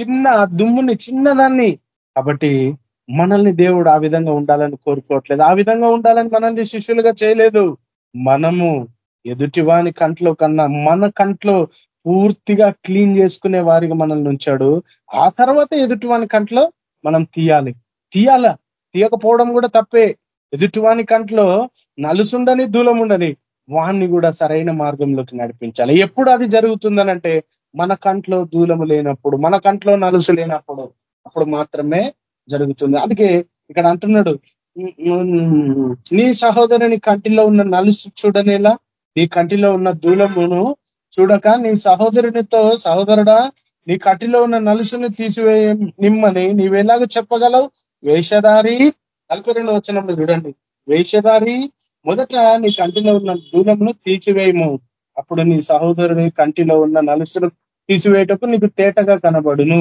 చిన్న దుమ్ముని చిన్నదాన్ని. కాబట్టి మనల్ని దేవుడు ఆ విధంగా ఉండాలని కోరుకోవట్లేదు. ఆ విధంగా ఉండాలని మనల్ని శిష్యులుగా చేయలేదు. మనము ఎదుటివాని కంట్లో కన్నా మన కంట్లో పూర్తిగా క్లీన్ చేసుకునే వారికి మనల్ని ఉంచాడు. ఆ తర్వాత ఎదుటివాని కంట్లో మనం తీయాలి. తీయాల? తీయకపోవడం కూడా తప్పే. ఎదుటివాని కంట్లో నలుసుండని దూలం ఉండని వాణ్ణి కూడా సరైన మార్గంలోకి నడిపించాలి. ఎప్పుడు అది జరుగుతుందనంటే మన కంట్లో దూలము లేనప్పుడు మన కంట్లో నలుసు లేనప్పుడు అప్పుడు మాత్రమే జరుగుతుంది. అందుకే ఇక్కడ అంటున్నాడు నీ సహోదరుని కంటిలో ఉన్న నలుసు చూడనేలా నీ కంటిలో ఉన్న దూలమును చూడక నీ సహోదరునితో సహోదరుడా నీ కంటిలో ఉన్న నలుసుని తీసివేయ నిమ్మని నీవెలాగో చెప్పగలవు? వేషధారి నలభై రెండు వచ్చినప్పుడు చూడండి వేషధారి మొదట నీ కంటిలో ఉన్న దూలమును తీసివేయము. అప్పుడు నీ సహోదరుని కంటిలో ఉన్న నలుసును తీసివేయటప్పుడు నీకు తేటగా కనబడును.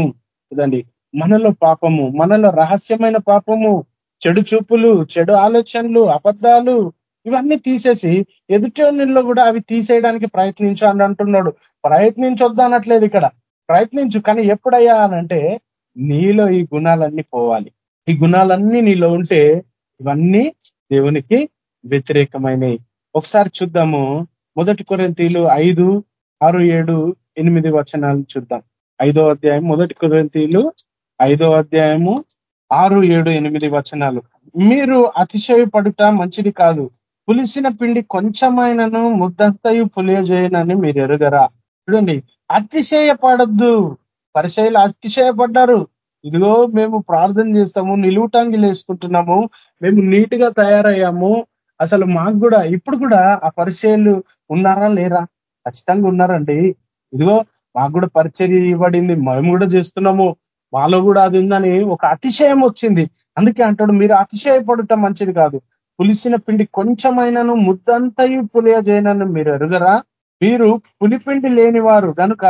చూడండి మనలో పాపము మనలో రహస్యమైన పాపము చెడు చూపులు చెడు ఆలోచనలు అబద్ధాలు ఇవన్నీ తీసేసి ఎదుటిలో కూడా అవి తీసేయడానికి ప్రయత్నించు అని అంటున్నాడు. ప్రయత్నించొద్దనట్లేదు ఇక్కడ. ప్రయత్నించు కానీ ఎప్పుడయ్యా అనంటే నీలో ఈ గుణాలన్నీ పోవాలి. ఈ గుణాలన్నీ నీలో ఉంటే ఇవన్నీ దేవునికి వ్యతిరేకమైనవి ఒకసారి చూద్దాము. మొదటి కొరెంతీలు ఐదు ఆరు ఏడు ఎనిమిది వచనాలు చూద్దాం. ఐదో అధ్యాయం మొదటి కొరంతీలు ఐదో అధ్యాయము ఆరు ఏడు ఎనిమిది వచనాలు. మీరు అతిశయపడుట మంచిది కాదు. పులిసిన పిండి కొంచెమైనను ముద్దంతయు పులియజేయనని మీరు ఎరుగరా? చూడండి అతిశయపడద్దు. పరిచయలు అతిశయపడ్డారు. ఇదిగో మేము ప్రార్థన చేస్తాము నిలువుటాంగిలు వేసుకుంటున్నాము మేము నీట్గా తయారయ్యాము. అసలు మాకు కూడా ఇప్పుడు కూడా ఆ పరిచయలు ఉన్నారా లేరా? ఖచ్చితంగా ఉన్నారండి. ఇదిగో మాకు కూడా పరిచర్య ఇవ్వబడింది మేము కూడా చేస్తున్నాము వాళ్ళు కూడా అది ఉందని ఒక అతిశయం వచ్చింది. అందుకే అంటాడు మీరు అతిశయపడటం మంచిది కాదు. పులిసిన పిండి కొంచెమైనను ముద్దంతయు పులియజేయనను మీరు ఎరుగరా? మీరు పులిపిండి లేనివారు. కనుక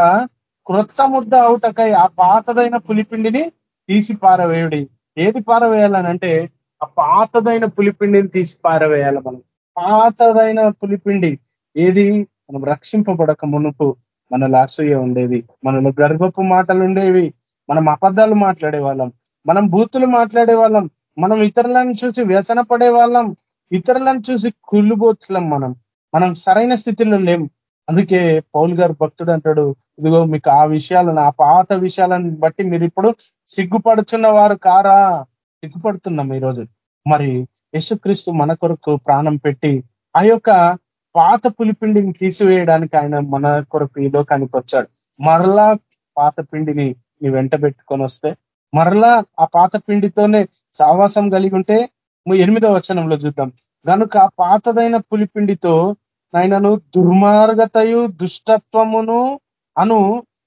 క్రొత్త ముద్ద అవుటకై ఆ పాతదైన పులిపిండిని తీసి పారవేయుడి. ఏది పారవేయాలనంటే ఆ పాతదైన పులిపిండిని తీసి పారవేయాలి మనం. పాతదైన పులిపిండి ఏది? మనం రక్షింపబడక మునుపు మనలో అసూయ ఉండేది మనలో గర్భపు మాటలు ఉండేవి మనం అబద్ధాలు మాట్లాడే వాళ్ళం మనం బూతులు మాట్లాడే వాళ్ళం మనం ఇతరులను చూసి వ్యసన పడే వాళ్ళం ఇతరులను చూసి కుళ్ళుబోతులం మనం మనం సరైన స్థితిలో లేం. అందుకే పౌల్ గారు భక్తుడు అంటాడు ఇదిగో మీకు ఆ విషయాలను ఆ పాత విషయాలను బట్టి మీరు ఇప్పుడు సిగ్గుపడుచున్న వారు కారా? సిగ్గుపడుతున్నాం ఈరోజు. మరి యేసుక్రీస్తు మన కొరకు ప్రాణం పెట్టి ఆ యొక్క పాత పులిపిండిని తీసివేయడానికి ఆయన మన కొరకు ఈ లోకానికి వచ్చాడు. మరలా పాత పిండిని నీ వెంట పెట్టుకొని వస్తే మరలా ఆ పాత పిండితోనే సావాసం కలిగి ఉంటే ఎనిమిదో వచనంలో చూద్దాం. కనుక పాతదైన పులిపిండితో నాయనను దుర్మార్గతయు దుష్టత్వమును అను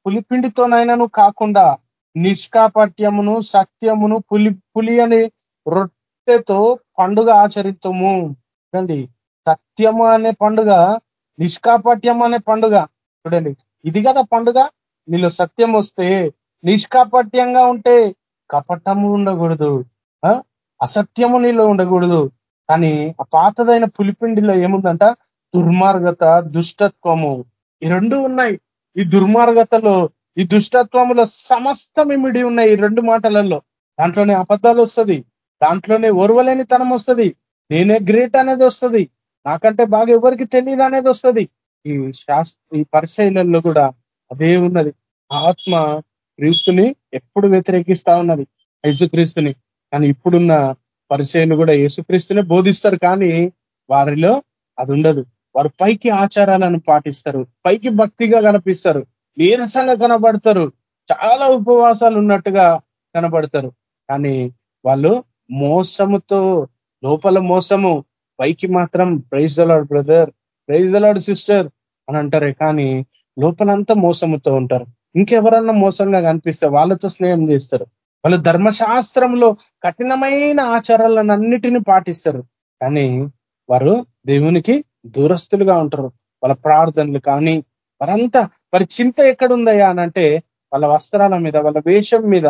పులిపిండితో నాయనను కాకుండా నిష్కాపట్యమును సత్యమును పులి పులి అని రొట్టెతో పండుగ ఆచరితము. అండి సత్యము అనే పండుగ నిష్కాపట్యం అనే పండుగ. చూడండి ఇది కదా పండుగ. నీలో సత్యం వస్తే నిష్కాపట్యంగా ఉంటే కపటము ఉండకూడదు. అసత్యము నీలో ఉండకూడదు. కానీ ఆ పాతదైన పులిపిండిలో ఏముందంట? దుర్మార్గత దుష్టత్వము. ఈ రెండు ఉన్నాయి. ఈ దుర్మార్గతలో ఈ దుష్టత్వములో సమస్తం ఇమిడి ఉన్నాయి ఈ రెండు మాటలలో. దాంట్లోనే అబద్ధాలు వస్తుంది. దాంట్లోనే ఓర్వలేని తనం వస్తుంది. నేనే గ్రేట్ అనేది వస్తుంది. నాకంటే బాగా ఎవరికి తెలియదు అనేది వస్తుంది. ఈ శాస్త్ర ఈ పరిశైలల్లో కూడా అదే ఉన్నది. ఆత్మ క్రీస్తుని ఎప్పుడు వ్యతిరేకిస్తా ఉన్నది. యేసుక్రీస్తుని. కానీ ఇప్పుడున్న పరిచయలు కూడా యేసుక్రీస్తునే బోధిస్తారు కానీ వారిలో అది ఉండదు వారు పైకి ఆచారాలను పాటిస్తారు. పైకి భక్తిగా కనిపిస్తారు. నీరసంగా కనబడతారు. చాలా ఉపవాసాలు ఉన్నట్టుగా కనబడతారు. కానీ వాళ్ళు మోసముతో లోపల మోసము పైకి మాత్రం praise the Lord brother praise the Lord sister అని అంటారే కానీ లోపలంతా మోసముతో ఉంటారు. ఇంకెవరన్నా మోసంగా కనిపిస్తే వాళ్ళతో స్నేహం చేస్తారు. వాళ్ళు ధర్మశాస్త్రంలో కఠినమైన ఆచారాలను అన్నిటిని పాటిస్తారు. కానీ వారు దేవునికి దూరస్తులుగా ఉంటారు. వాళ్ళ ప్రార్థనలు కానీ వారంతా వారి చింత ఎక్కడుందయ్యా అనంటే వాళ్ళ వస్త్రాల మీద వాళ్ళ వేషం మీద.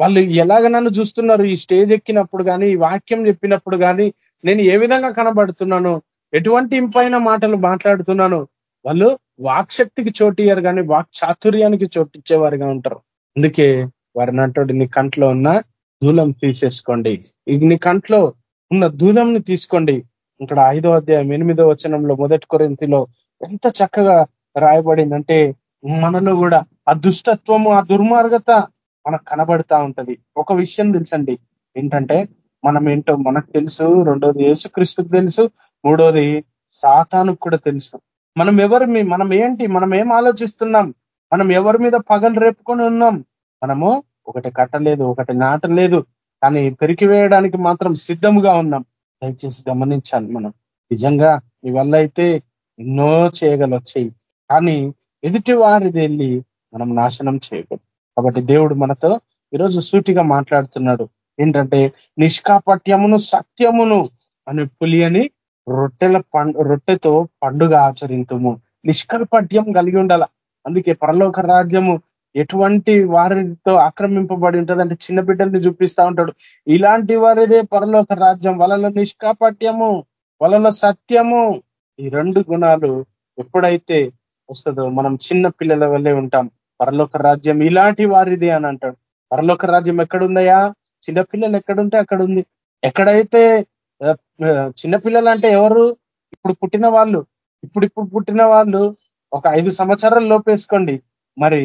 వాళ్ళు ఎలాగ నన్ను చూస్తున్నారు? ఈ స్టేజ్ ఎక్కినప్పుడు కానీ ఈ వాక్యం చెప్పినప్పుడు కానీ నేను ఏ విధంగా కనబడుతున్నాను? ఎటువంటి ఇంపైన మాటలు మాట్లాడుతున్నాను? వాళ్ళు వాక్శక్తికి చోటియ్యారు కానీ వాక్ చాతుర్యానికి చోటిచ్చేవారుగా ఉంటారు. అందుకే వారిని అంటాడు నీ కంట్లో ఉన్న దూలం తీసేసుకోండి. ఇది నీ కంట్లో ఉన్న దూలంని తీసుకోండి. ఇక్కడ ఐదో అధ్యాయం ఎనిమిదో వచనంలో మొదటి కొరింతిలో ఎంత చక్కగా రాయబడిందంటే మనలో కూడా ఆ దుష్టత్వము ఆ దుర్మార్గత మనకు కనబడతా ఉంటది. ఒక విషయం తెలుసండి. ఏంటంటే మనం ఏంటో మనకు తెలుసు రెండోది యేసుక్రీస్తుకు తెలుసు మూడోది సాతానుకు కూడా తెలుసు. మనం ఎవరు మనం ఏంటి మనం ఏం ఆలోచిస్తున్నాం? మనం ఎవరి మీద పగలు రేపుకొని ఉన్నాం? మనము ఒకటి కట్టలేదు ఒకటి నాటలేదు కానీ పెరికి వేయడానికి మాత్రం సిద్ధముగా ఉన్నాం. దయచేసి గమనించాలి మనం. నిజంగా మీ వల్ల అయితే ఎన్నో చేయగలొచ్చాయి కానీ ఎదుటి వారిది వెళ్ళి మనం నాశనం చేయకూడదు. కాబట్టి దేవుడు మనతో ఈరోజు సూటిగా మాట్లాడుతున్నాడు. ఏంటంటే నిష్కాపట్యమును సత్యమును అని పులియని రొట్టెల రొట్టెల రొట్టెతో పండుగ ఆచరింతుము. నిష్కల్పట్యం కలిగి ఉండాల. అందుకే పరలోక రాజ్యము ఎటువంటి వారితో ఆక్రమింపబడి ఉంటుంది అంటే చిన్న బిడ్డల్ని చూపిస్తా ఉంటాడు. ఇలాంటి వారిదే పరలోక రాజ్యం. వాళ్ళలో నిష్కాపట్యము వాళ్ళలో సత్యము. ఈ రెండు గుణాలు ఎప్పుడైతే వస్తుందో మనం చిన్న పిల్లల వల్లే ఉంటాం. పరలోక రాజ్యం ఇలాంటి వారిది అని అంటాడు. పరలోక రాజ్యం ఎక్కడుందయా చిన్నపిల్లలు ఎక్కడుంటే అక్కడ ఉంది ఎక్కడైతే చిన్నపిల్లలు అంటే ఎవరు? ఇప్పుడు పుట్టిన వాళ్ళు. ఇప్పుడు ఇప్పుడు పుట్టిన వాళ్ళు ఒక ఐదు సంవత్సరాలు లోపేసుకోండి. మరి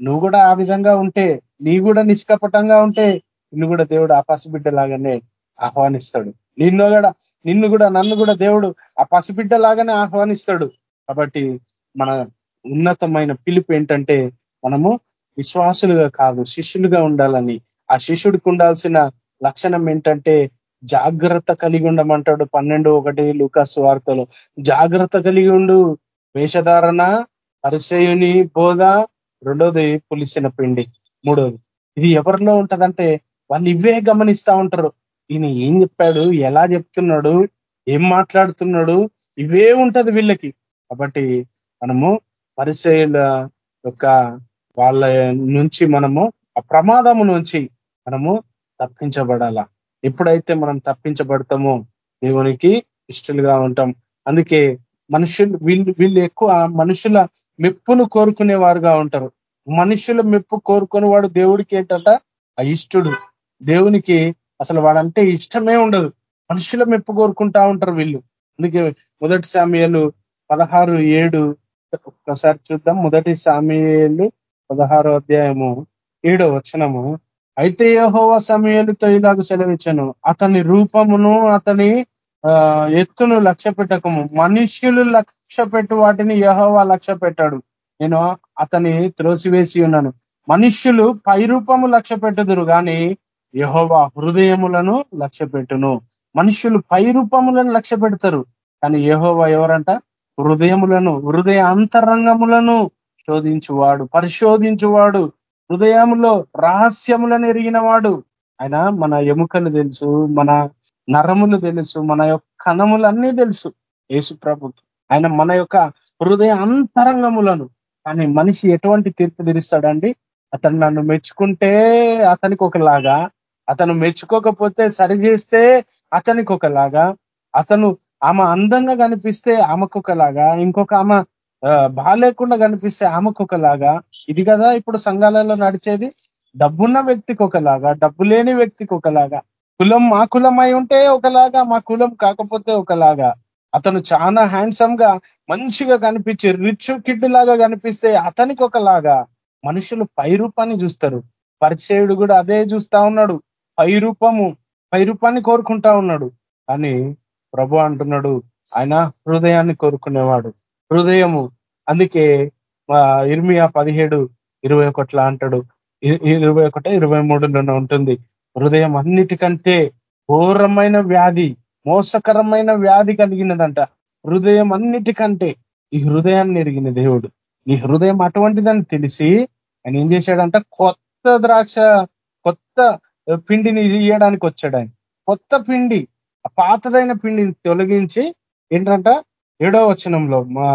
నువ్వు కూడా ఆ విధంగా ఉంటే నీ కూడా నిష్కపటంగా ఉంటే నిన్ను కూడా దేవుడు ఆ పసిబిడ్డలాగానే ఆహ్వానిస్తాడు. నిన్ను కూడా నిన్ను కూడా నన్ను కూడా దేవుడు ఆ పసిబిడ్డ లాగానే ఆహ్వానిస్తాడు. కాబట్టి మన ఉన్నతమైన పిలుపు ఏంటంటే మనము విశ్వాసులుగా కాదు శిష్యులుగా ఉండాలని ఆ శిష్యుడికి ఉండాల్సిన లక్షణం ఏంటంటే జాగ్రత్త కలిగి ఉండమంటాడు పన్నెండు ఒకటి లూకాస్ వార్తలో. జాగ్రత్త కలిగి ఉండు వేషధారణ పరిచయుని బోధ రెండోది పులిసిన పిండి మూడోది. ఇది ఎవరిలో ఉంటదంటే వాళ్ళు ఇవే గమనిస్తా ఉంటారు. ఈయన ఏం చెప్పాడు ఎలా చెప్తున్నాడు ఏం మాట్లాడుతున్నాడు ఇవే ఉంటది వీళ్ళకి. కాబట్టి మనము పరిచయుల యొక్క వాళ్ళ నుంచి మనము ఆ ప్రమాదము నుంచి మనము తప్పించబడాలా. ఎప్పుడైతే మనం తప్పించబడతామో దేవునికి ఇష్టలుగా ఉంటాం. అందుకే మనుషులు వీళ్ళు వీళ్ళు ఎక్కువ మనుషుల మెప్పును కోరుకునే వారుగా ఉంటారు. మనుషుల మెప్పు కోరుకునే వాడు దేవుడికి ఏంటట? ఇష్టడు. దేవునికి అసలు వాడంటే ఇష్టమే ఉండదు. మనుషుల మెప్పు కోరుకుంటా ఉంటారు వీళ్ళు. అందుకే మొదటి సామ్యాలు పదహారు ఏడు ఒక్కసారి చూద్దాం. మొదటి సామ్యాలు పదహారో అధ్యాయము ఏడో వచనము. అయితే యహోవ సమయాలతో ఇలాగ సెలవిచ్చాను. అతని రూపమును అతని ఆ ఎత్తును లక్ష్య పెట్టకము. మనుష్యులు లక్ష్య పెట్టు వాటిని యహోవా లక్ష్య పెట్టాడు. నేను అతని త్రోసివేసి ఉన్నాను. మనుష్యులు పై రూపము లక్ష్య పెట్టుదురు గాని యహోవా హృదయములను లక్ష్య పెట్టును. మనుష్యులు పై రూపములను లక్ష్య పెడతారు కానీ యహోవా ఎవరంట? హృదయములను హృదయ అంతరంగములను శోధించువాడు పరిశోధించువాడు. హృదయములో రహస్యములను ఎరిగిన వాడు. ఆయన మన ఎముకలు తెలుసు మన నరములు తెలుసు మన యొక్క కణములన్నీ తెలుసు. యేసు ప్రభుకి. ఆయన మన యొక్క హృదయ అంతరంగములను. కానీ మనిషి ఎటువంటి తీర్పు తీరుస్తాడండి? అతను నన్ను మెచ్చుకుంటే అతనికి ఒకలాగా అతను మెచ్చుకోకపోతే సరి చేస్తే అతనికి ఒకలాగా అతను ఆమె అందంగా కనిపిస్తే ఆమెకు ఒకలాగా ఇంకొక ఆమె బాగాలేకుండా కనిపిస్తే ఆమెకు ఒకలాగా. ఇది కదా ఇప్పుడు సంఘాలలో నడిచేది. డబ్బున్న వ్యక్తికి ఒకలాగా డబ్బు లేని వ్యక్తికి ఒకలాగా. కులం మా కులం అయి ఉంటే ఒకలాగా మా కులం కాకపోతే ఒకలాగా. అతను చాలా హ్యాండ్సమ్గా మంచిగా కనిపించి రిచ్ కిడ్ లాగా కనిపిస్తే అతనికి ఒకలాగా. మనుషులు పై రూపాన్ని చూస్తారు. పరిచయుడు కూడా అదే చూస్తా ఉన్నాడు. పై రూపము పై రూపాన్ని కోరుకుంటా ఉన్నాడు. అని ప్రభు అంటున్నాడు ఆయన హృదయాన్ని కోరుకునేవాడు. హృదయము. అందుకే ఇర్మియా పదిహేడు ఇరవై ఒకట్లా అంటాడు. ఇరవై ఒకటే ఇరవై మూడులోనే ఉంటుంది. హృదయం అన్నిటికంటే ఘోరమైన వ్యాధి మోసకరమైన వ్యాధి కలిగినదంట. హృదయం అన్నిటికంటే ఈ హృదయాన్ని ఎరిగిన దేవుడు. ఈ హృదయం అటువంటిదని తెలిసి ఆయన ఏం చేశాడంట? కొత్త ద్రాక్ష కొత్త పిండిని ఇయ్యడానికి వచ్చాడు ఆయన. కొత్త పిండి పాతదైన పిండిని తొలగించి ఏంటంట? ఏడో వచనంలో మా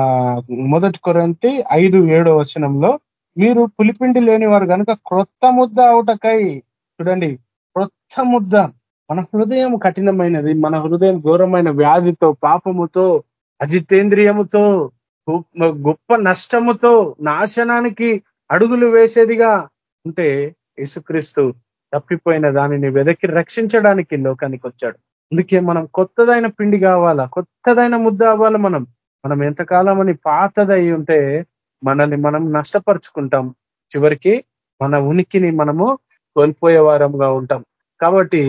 మొదటి కొరంతి ఐదు ఏడో వచనంలో మీరు పులిపిండి లేని వారు కనుక క్రొత్త ముద్ద అవుటకై చూడండి క్రొత్త ముద్ద మన హృదయం కఠినమైనది మన హృదయం ఘోరమైన వ్యాధితో పాపముతో అజితేంద్రియముతో గొప్ప నష్టముతో నాశనానికి అడుగులు వేసేదిగా ఉంటే యేసుక్రీస్తు తప్పిపోయిన దానిని వెదకి రక్షించడానికి లోకానికి వచ్చాడు అందుకే మనం కొత్తదైన పిండి కావాలా? కొత్తదైన ముద్ద అవ్వాలి మనం. మనం ఎంతకాలం అని పాతదై ఉంటే మనల్ని మనం నష్టపరుచుకుంటాం. చివరికి మన ఉనికిని మనము కోల్పోయే వారంగా ఉంటాం. కాబట్టి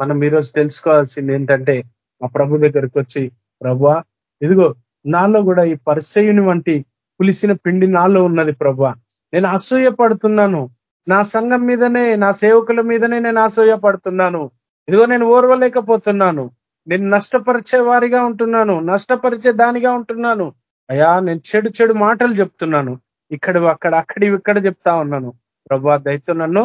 మనం ఈరోజు తెలుసుకోవాల్సింది ఏంటంటే మా ప్రభు దగ్గరికి వచ్చి ప్రభా ఇదిగో నాలో కూడా ఈ పరిచయుని వంటి పులిసిన పిండి నాలో ఉన్నది ప్రభా. నేను అసూయ పడుతున్నాను నా సంఘం మీదనే నా సేవకుల మీదనే నేను అసూయ పడుతున్నాను ఇదిగో నేను ఓర్వలేకపోతున్నాను. నేను నష్టపరిచే వారిగా ఉంటున్నాను. నష్టపరిచే దానిగా ఉంటున్నాను. అయ్యా నేను చెడు చెడు మాటలు చెప్తున్నాను. ఇక్కడ అక్కడ అక్కడి ఇక్కడ చెప్తా ఉన్నాను. ప్రభా దయతో నన్ను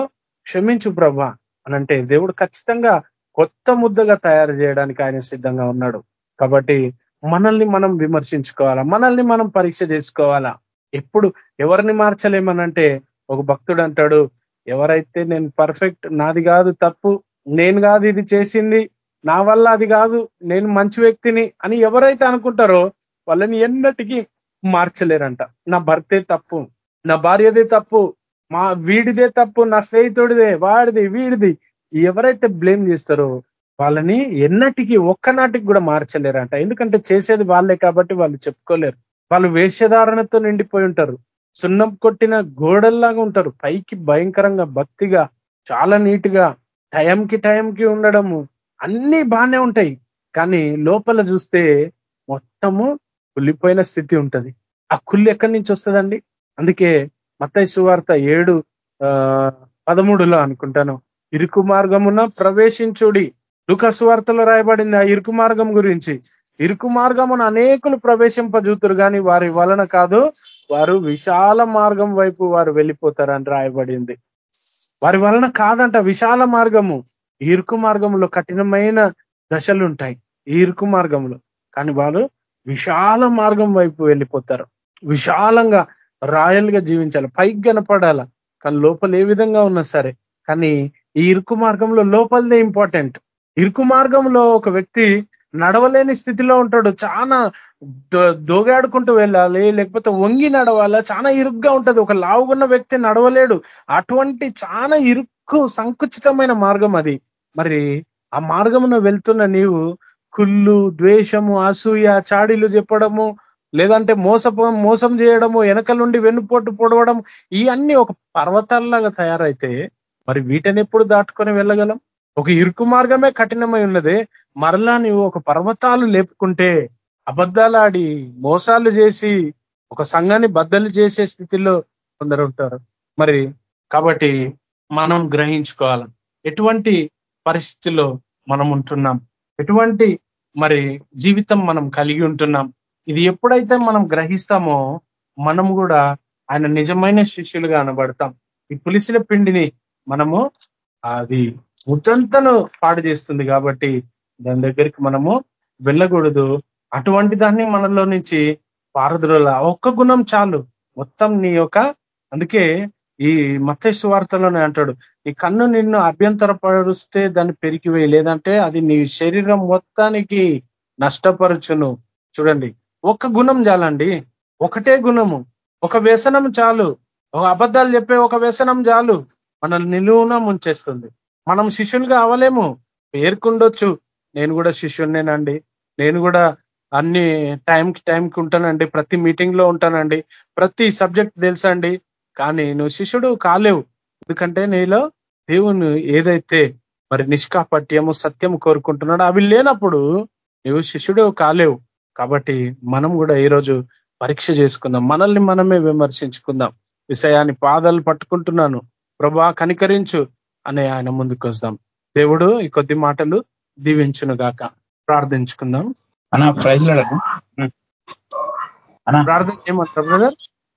క్షమించు ప్రభా అనంటే దేవుడు ఖచ్చితంగా కొత్త ముద్దగా తయారు చేయడానికి ఆయన సిద్ధంగా ఉన్నాడు. కాబట్టి మనల్ని మనం విమర్శించుకోవాలా? మనల్ని మనం పరీక్ష చేసుకోవాలా? ఎప్పుడు ఎవరిని మార్చలేమనంటే ఒక భక్తుడు అంటాడు ఎవరైతే నేను పర్ఫెక్ట్ నాది కాదు తప్పు నేను కాదు ఇది చేసింది నా వల్ల అది కాదు నేను మంచి వ్యక్తిని అని ఎవరైతే అనుకుంటారో వాళ్ళని ఎన్నటికీ మార్చలేరంట. నా భర్తే తప్పు నా భార్యదే తప్పు మా వీడిదే తప్పు నా స్నేహితుడిదే వాడిది వీడిది. ఎవరైతే బ్లేమ్ చేస్తారో వాళ్ళని ఎన్నటికీ ఒక్కనాటికి కూడా మార్చలేరంట. ఎందుకంటే చేసేది వాళ్ళే కాబట్టి వాళ్ళు చెప్పుకోలేరు. వాళ్ళు వేషధారణతో నిండిపోయి ఉంటారు. సున్నం కొట్టిన గోడల్లాగా ఉంటారు. పైకి భయంకరంగా భక్తిగా చాలా నీట్గా టైంకి టైంకి ఉండడము అన్ని బాగానే ఉంటాయి. కానీ లోపల చూస్తే మొత్తము కుళ్ళిపోయిన స్థితి ఉంటుంది. ఆ కుళ్ళు ఎక్కడి నుంచి వస్తుందండి? అందుకే మత్తై సువార్త ఏడు పదమూడులో అనుకుంటాను. ఇరుకు మార్గమున ప్రవేశించుడి. దుఃఖ సువార్తలో రాయబడింది ఆ ఇరుకు మార్గం గురించి. ఇరుకు మార్గమున అనేకులు ప్రవేశింపజూతురు కానీ వారి వలన కాదు వారు విశాల మార్గం వైపు వారు వెళ్ళిపోతారని రాయబడింది. వారి వలన కాదంట విశాల మార్గము. ఇరుకు మార్గంలో కఠినమైన దశలు ఉంటాయి. ఈ ఇరుకు మార్గంలో కానీ వాళ్ళు విశాల మార్గం వైపు వెళ్ళిపోతారు. విశాలంగా రాయల్గా జీవించాలి. పైకి కనపడాల. కానీ లోపల ఏ విధంగా ఉన్నా సరే. కానీ ఈ ఇరుకు మార్గంలో లోపలదే ఇంపార్టెంట్ ఇరుకు మార్గంలో ఒక వ్యక్తి నడవలేని స్థితిలో ఉంటాడు. చాలా దోగాడుకుంటూ వెళ్ళాలి లేకపోతే వంగి నడవాలా. చాలా ఇరుగ్గా ఉంటది. ఒక లావుగున్న వ్యక్తి నడవలేడు. అటువంటి చాలా ఇరుక్కు సంకుచితమైన మార్గం అది. మరి ఆ మార్గమున వెళ్తున్న నీవు కుళ్ళు ద్వేషము అసూయ చాడీలు చెప్పడము లేదంటే మోసపో మోసం చేయడము వెనక నుండి వెన్నుపోటు పొడవడం ఇవన్నీ ఒక పర్వతాల్లాగా తయారైతే మరి వీటిని ఎప్పుడు దాటుకొని వెళ్ళగలం? ఒక ఇరుకు మార్గమే కఠినమై ఉన్నదే. మరలా నువ్వు ఒక పర్వతాలు లేపుకుంటే అబద్ధాలాడి మోసాలు చేసి ఒక సంఘాన్ని బద్దలు చేసే స్థితిలో కొందరు ఉంటారు. మరి కాబట్టి మనం గ్రహించుకోవాలి. ఎటువంటి పరిస్థితిలో మనం ఉంటున్నాం? ఎటువంటి మరి జీవితం మనం కలిగి ఉంటున్నాం? ఇది ఎప్పుడైతే మనం గ్రహిస్తామో మనం కూడా ఆయన నిజమైన శిష్యులుగా అనబడతాం. ఈ పులిసిన పిండిని మనము అది ఉదంతను పాడు చేస్తుంది కాబట్టి దాని దగ్గరికి మనము వెళ్ళకూడదు. అటువంటి దాన్ని మనలో నుంచి పారదుల ఒక్క గుణం చాలు. మొత్తం నీ యొక్క అందుకే ఈ మత్స్య వార్తలోనే అంటాడు నీ కన్ను నిన్ను అభ్యంతరపరుస్తే దాన్ని పెరిగివేయి. లేదంటే అది నీ శరీరం మొత్తానికి నష్టపరచును. చూడండి. ఒక్క గుణం చాలండి. ఒకటే గుణము. ఒక వ్యసనం చాలు. ఒక అబద్ధాలు చెప్పే ఒక వ్యసనం చాలు. మనల్ని నిలువున ముంచేస్తుంది. మనం శిష్యులుగా కావలేము పేర్కొండొచ్చు. నేను కూడా శిష్యునేనండి నేను కూడా అన్ని టైంకి టైంకి ఉంటానండి. ప్రతి మీటింగ్లో ఉంటానండి. ప్రతి సబ్జెక్ట్ తెలుసండి. కానీ నువ్వు శిష్యుడు కాలేవు. ఎందుకంటే నీలో దేవుని ఏదైతే మరి నిష్కాపట్యము సత్యము కోరుకుంటున్నాడో అవి లేనప్పుడు నువ్వు శిష్యుడు కాలేవు. కాబట్టి మనం కూడా ఈరోజు పరీక్ష చేసుకుందాం. మనల్ని మనమే విమర్శించుకుందాం. విషయాన్ని పాదాలు పట్టుకుంటున్నాను. ప్రభా కనికరించు. అనే ఆయన ముందుకు వస్తాం. దేవుడు ఈ కొద్ది మాటలు దీవించును గాక. ప్రార్థించుకుందాం. అన్న ప్రైజ్ అన్న. ప్రార్థన చేయమంటారు బ్రదర్?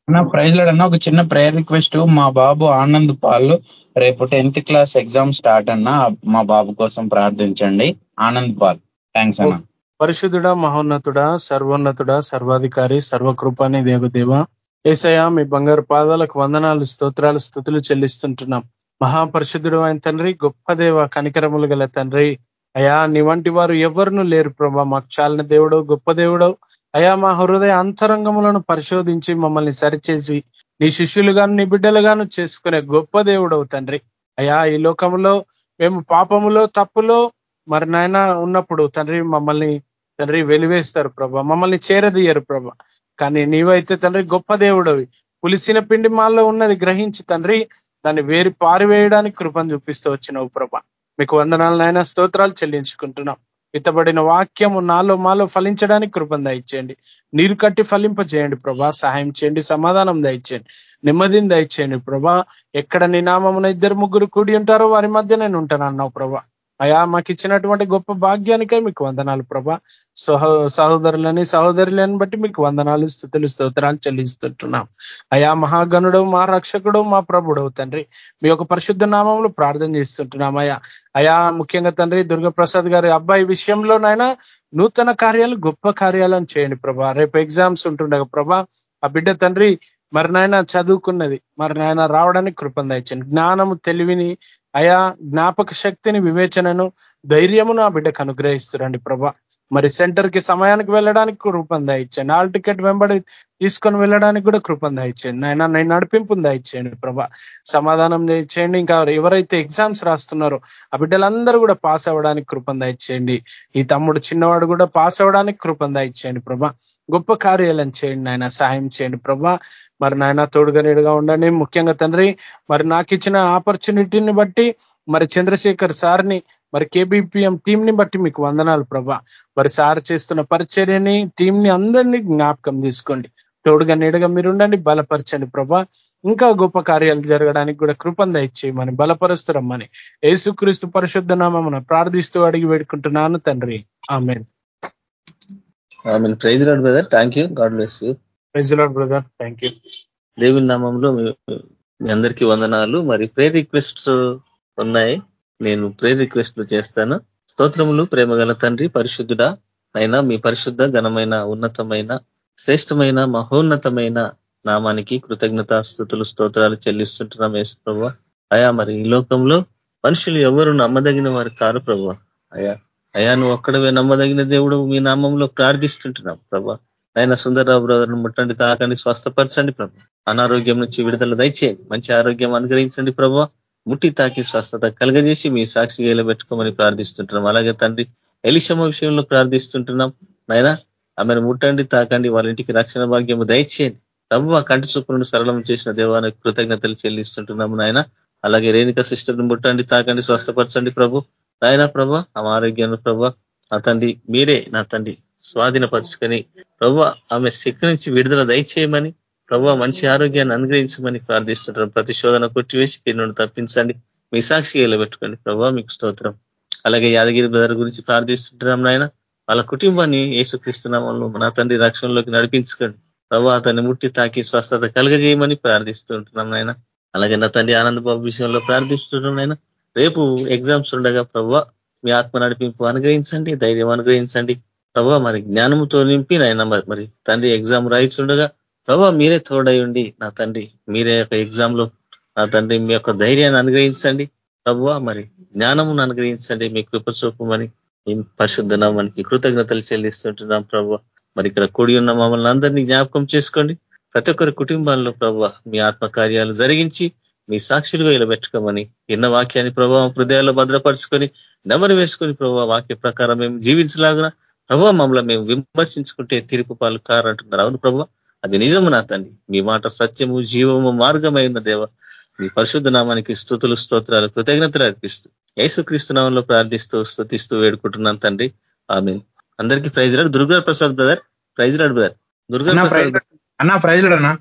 అన్న ప్రైజ్ అన్న. ఒక చిన్న ప్రేయర్ రిక్వెస్ట్ మా బాబు ఆనంద్ పాల్ రేపు టెన్త్ క్లాస్ ఎగ్జామ్ స్టార్ట్ అన్న. మా బాబు కోసం ప్రార్థించండి. ఆనంద్ పాల్. థ్యాంక్స్ అన్న. పరిశుద్ధుడా మహోన్నతుడా సర్వోన్నతుడా సర్వాధికారి సర్వకృపాని దేవదేవ ఏసయ మీ బంగారు పాదాలకు వందనాలు స్తోత్రాలు స్థుతులు చెల్లిస్తుంటున్నాం. మహాపరిశుద్ధుడు అయిన తండ్రి గొప్ప దేవ కనికరములు గల తండ్రి. అయా నీ వంటి వారు ఎవరును లేరు ప్రభా. మాకు చాలిన దేవుడు గొప్ప దేవుడు అయా మా హృదయ అంతరంగములను పరిశోధించి మమ్మల్ని సరిచేసి నీ శిష్యులుగాను నీ బిడ్డలుగాను చేసుకునే గొప్ప దేవుడవు తండ్రి. అయా ఈ లోకంలో మేము పాపములో తప్పులో మరి నాయన ఉన్నప్పుడు తండ్రి మమ్మల్ని తండ్రి వెలివేస్తారు ప్రభా. మమ్మల్ని చేరదీయరు ప్రభా. కానీ నీవైతే తండ్రి గొప్ప దేవుడవి. పులిసిన పిండి మాల్లో ఉన్నది గ్రహించి తండ్రి దాన్ని వేరు పారివేయడానికి కృపను చూపిస్తూ వచ్చినావు ప్రభ. మీకు వందనాలు నాయన స్తోత్రాలు చెల్లించుకుంటున్నాం. విత్తబడిన వాక్యము నాలో మాలో ఫలించడానికి కృపను దయచేయండి. నీరు కట్టి ఫలింప చేయండి ప్రభా. సహాయం చేయండి సమాధానం దయచేయండి నెమ్మదిని దయచేయండి ప్రభా. ఎక్కడ నీ నామమున ఇద్దరు ముగ్గురు కూడి ఉంటారో వారి మధ్య నేను ఉంటాను అన్నావు ప్రభా. అయా మాకు ఇచ్చినటువంటి గొప్ప భాగ్యానికై మీకు వందనాలు ప్రభా. సహోదరులని సహోదరులని బట్టి మీకు వందనాలు స్థుతులు స్తోత్రాలు చెల్లిస్తుంటున్నాం. అయా మహాగణుడు మా రక్షకుడు మా ప్రభుడవు తండ్రి. మీ యొక్క పరిశుద్ధ నామంలో ప్రార్థన చేస్తుంటున్నాం అయా అయా ముఖ్యంగా తండ్రి దుర్గప్రసాద్ గారి అబ్బాయి విషయంలోనైనా నూతన కార్యాలు గొప్ప కార్యాలను చేయండి ప్రభా. రేపు ఎగ్జామ్స్ ఉంటుండగా ప్రభా. ఆ బిడ్డ తండ్రి మరి నాయన చదువుకున్నది మరి నాయన రావడానికి కృపం దయచండి జ్ఞానము తెలివిని అయా జ్ఞాపక శక్తిని వివేచనను ధైర్యమును ఆ బిడ్డకు అనుగ్రహిస్తురండి ప్రభా. మరి సెంటర్కి సమయానికి వెళ్ళడానికి కృపం దయచేయండి. ఆల్ టికెట్ వెంబడి తీసుకొని వెళ్ళడానికి కూడా కృపం దయచేయండి. నాయన నేను నడిపింపు దాయిచ్చేయండి ప్రభా. సమాధానం దయచేయండి. ఇంకా ఎవరైతే ఎగ్జామ్స్ రాస్తున్నారో ఆ బిడ్డలందరూ కూడా పాస్ అవ్వడానికి కృపం ఇచ్చేయండి ఈ తమ్ముడు చిన్నవాడు కూడా పాస్ అవ్వడానికి కృపం ఇచ్చేయండి ప్రభా. గొప్ప కార్యాలను చేయండి నాయన సహాయం చేయండి. ప్రభా మరి నాయన తోడుగా నీడుగా ఉండండి. ముఖ్యంగా తండ్రి మరి నాకు ఇచ్చిన ఆపర్చునిటీని బట్టి మరి చంద్రశేఖర్ సార్ని మరి కేబీపీఎం టీం ని బట్టి మీకు వందనాలు ప్రభా. మరి సార్ చేస్తున్న పరిచర్యని టీం ని అందరినీ జ్ఞాపకం తీసుకోండి తోడుగా నీడగా మీరు ఉండండి బలపరచండి ప్రభా. ఇంకా గొప్ప కార్యాలు జరగడానికి కూడా కృపంద ఇచ్చేయమని బలపరుస్తురమ్మని. యేసుక్రీస్తు పరిశుద్ధ నామమున ప్రార్థిస్తూ అడిగి వేడుకుంటున్నాను తండ్రి. Amen amen praise Lord brother thank you. God bless you. Praise the Lord brother thank you. దేవుని నామంలో మీ అందరికీ వందనాలు. మరి ప్రే రిక్వెస్ట్ ఉన్నాయి. నేను ప్రే రిక్వెస్ట్లు చేస్తాను. స్తోత్రములు ప్రేమగల తండ్రి పరిశుద్ధుడా అయినా మీ పరిశుద్ధ ఘనమైన ఉన్నతమైన శ్రేష్టమైన మహోన్నతమైన నామానికి కృతజ్ఞత స్థుతులు స్తోత్రాలు చెల్లిస్తుంటున్నాం యేసు ప్రభు. అయా మరి ఈ లోకంలో మనుషులు ఎవరు నమ్మదగిన వారు కారు ప్రభు? అయా అయా నువ్వు ఒక్కడవే నమ్మదగిన దేవుడు మీ నామంలో ప్రార్థిస్తుంటున్నాం ప్రభా. ఆయన సుందరరావు బ్రదర్ను ముట్టండి తాకండి స్వస్థపరచండి ప్రభు. అనారోగ్యం నుంచి విడుదల దయచేయండి. మంచి ఆరోగ్యం అనుగ్రహించండి ప్రభా. ముట్టి తాకి స్వస్థత కలగజేసి మీ సాక్షి పెట్టుకోమని ప్రార్థిస్తుంటున్నాం. అలాగే తండ్రి ఎలిషమ్మ విషయంలో ప్రార్థిస్తుంటున్నాం. నాయన ఆమెను ముట్టండి తాకండి వాళ్ళ ఇంటికి రక్షణ భాగ్యము దయచేయండి. ప్రభు కంటి చూపులను సరళం చేసిన దేవానికి కృతజ్ఞతలు చెల్లిస్తుంటున్నాము నాయన. అలాగే రేణుక సిస్టర్ని ముట్టండి తాకండి స్వస్థపరచండి ప్రభు. నాయన ప్రభ ఆమె ఆరోగ్యాన్ని ప్రభ నా తండ్రి మీరే నా తండ్రి స్వాధీనపరుచుకొని ప్రభ ఆమె శక్తి నుంచి విడుదల దయచేయమని ప్రభ మంచి ఆరోగ్యాన్ని అనుగ్రహించమని ప్రార్థిస్తుంటారు. ప్రతి శోధన కొట్టివేసి కిరణ్ తప్పించండి. మీ సాక్షి పెట్టుకోండి ప్రభావ మీకు స్తోత్రం. అలాగే యాదగిరి బ్రదర్ గురించి ప్రార్థిస్తుంటున్నాం నాయన. వాళ్ళ కుటుంబాన్ని ఏసుక్రీస్తున్నామని నా తండ్రి రక్షణలోకి నడిపించుకోండి. ప్రభు అతన్ని ముట్టి తాకి స్వస్థత కలగజేయమని ప్రార్థిస్తుంటున్నాం నాయన. అలాగే నా తండ్రి ఆనందబాబు విషయంలో ప్రార్థిస్తుంటున్నాం నాయన. రేపు ఎగ్జామ్స్ ఉండగా ప్రభు మీ ఆత్మ నడిపింపు అనుగ్రహించండి ధైర్యం అనుగ్రహించండి. ప్రభావ మరి జ్ఞానంతో నింపి నాయన మరి తండ్రి ఎగ్జామ్ రాయిచుండగా ప్రభావ మీరే తోడై ఉండి నా తండ్రి మీరే యొక్క ఎగ్జామ్లో నా తండ్రి మీ యొక్క ధైర్యాన్ని అనుగ్రహించండి. ప్రభావ మరి జ్ఞానమును అనుగ్రహించండి మీ కృపచూపమని మేము పరిశుద్ధనామానికి కృతజ్ఞతలు చెల్లిస్తుంటున్నాం ప్రభు మరి ఇక్కడ కూడి ఉన్న మమ్మల్ని అందరినీ జ్ఞాపకం చేసుకోండి. ప్రతి ఒక్కరి కుటుంబాల్లో ప్రభు మీ ఆత్మకార్యాలు జరిగించి మీ సాక్షులుగా ఇలా పెట్టుకోమని ఎన్న వాక్యాన్ని ప్రభావం హృదయాల్లో భద్రపరుచుకొని నెమరు వేసుకొని ప్రభావ వాక్య ప్రకారం మేము జీవించలాగా ప్రభావ మమ్మల్ని మేము విమర్శించుకుంటే తీర్పు పాలు కారంటున్నారు. అవును ప్రభావ అది నిజము నా తండ్రి. మీ మాట సత్యము జీవము మార్గమైన దేవ. మీ పరిశుద్ధ నామానికి స్థుతులు స్తోత్రాలు కృతజ్ఞతలు అర్పిస్తూ యేసుక్రీస్తు నామంలో ప్రార్థిస్తూ స్థుతిస్తూ వేడుకుంటున్నాను తండ్రి. ఆమె అందరికీ praise Lord Durga Prasad brother praise Lord brother. Durga Prasad అన్నా ప్రైజ్ అన్నా.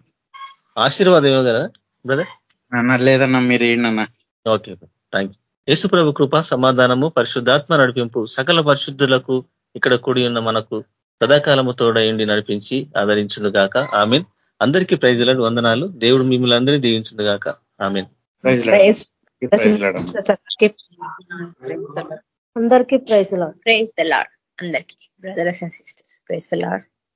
ఆశీర్వాదం ఏమో కదా బ్రదర్? అన్నా లేదన్నా మీరు ఏంటన్నా ఓకే థ్యాంక్ యూ యేసు ప్రభు కృప సమాధానము పరిశుద్ధాత్మ నడిపింపు సకల పరిశుద్ధులకు ఇక్కడ కూడి ఉన్న మనకు సదాకాలము తోడయండి నడిపించి ఆదరించును గాక. ఆమెన్ అందరికీ ప్రైజులను వందనాలు. దేవుడు మిమ్మల్ని అందరినీ దీవించును గాక. ఆమెన్ అందరికీ ప్రైజ్ ప్రైజ్ ద లాడ్. అందరికీ. Brothers and sisters praise the Lord.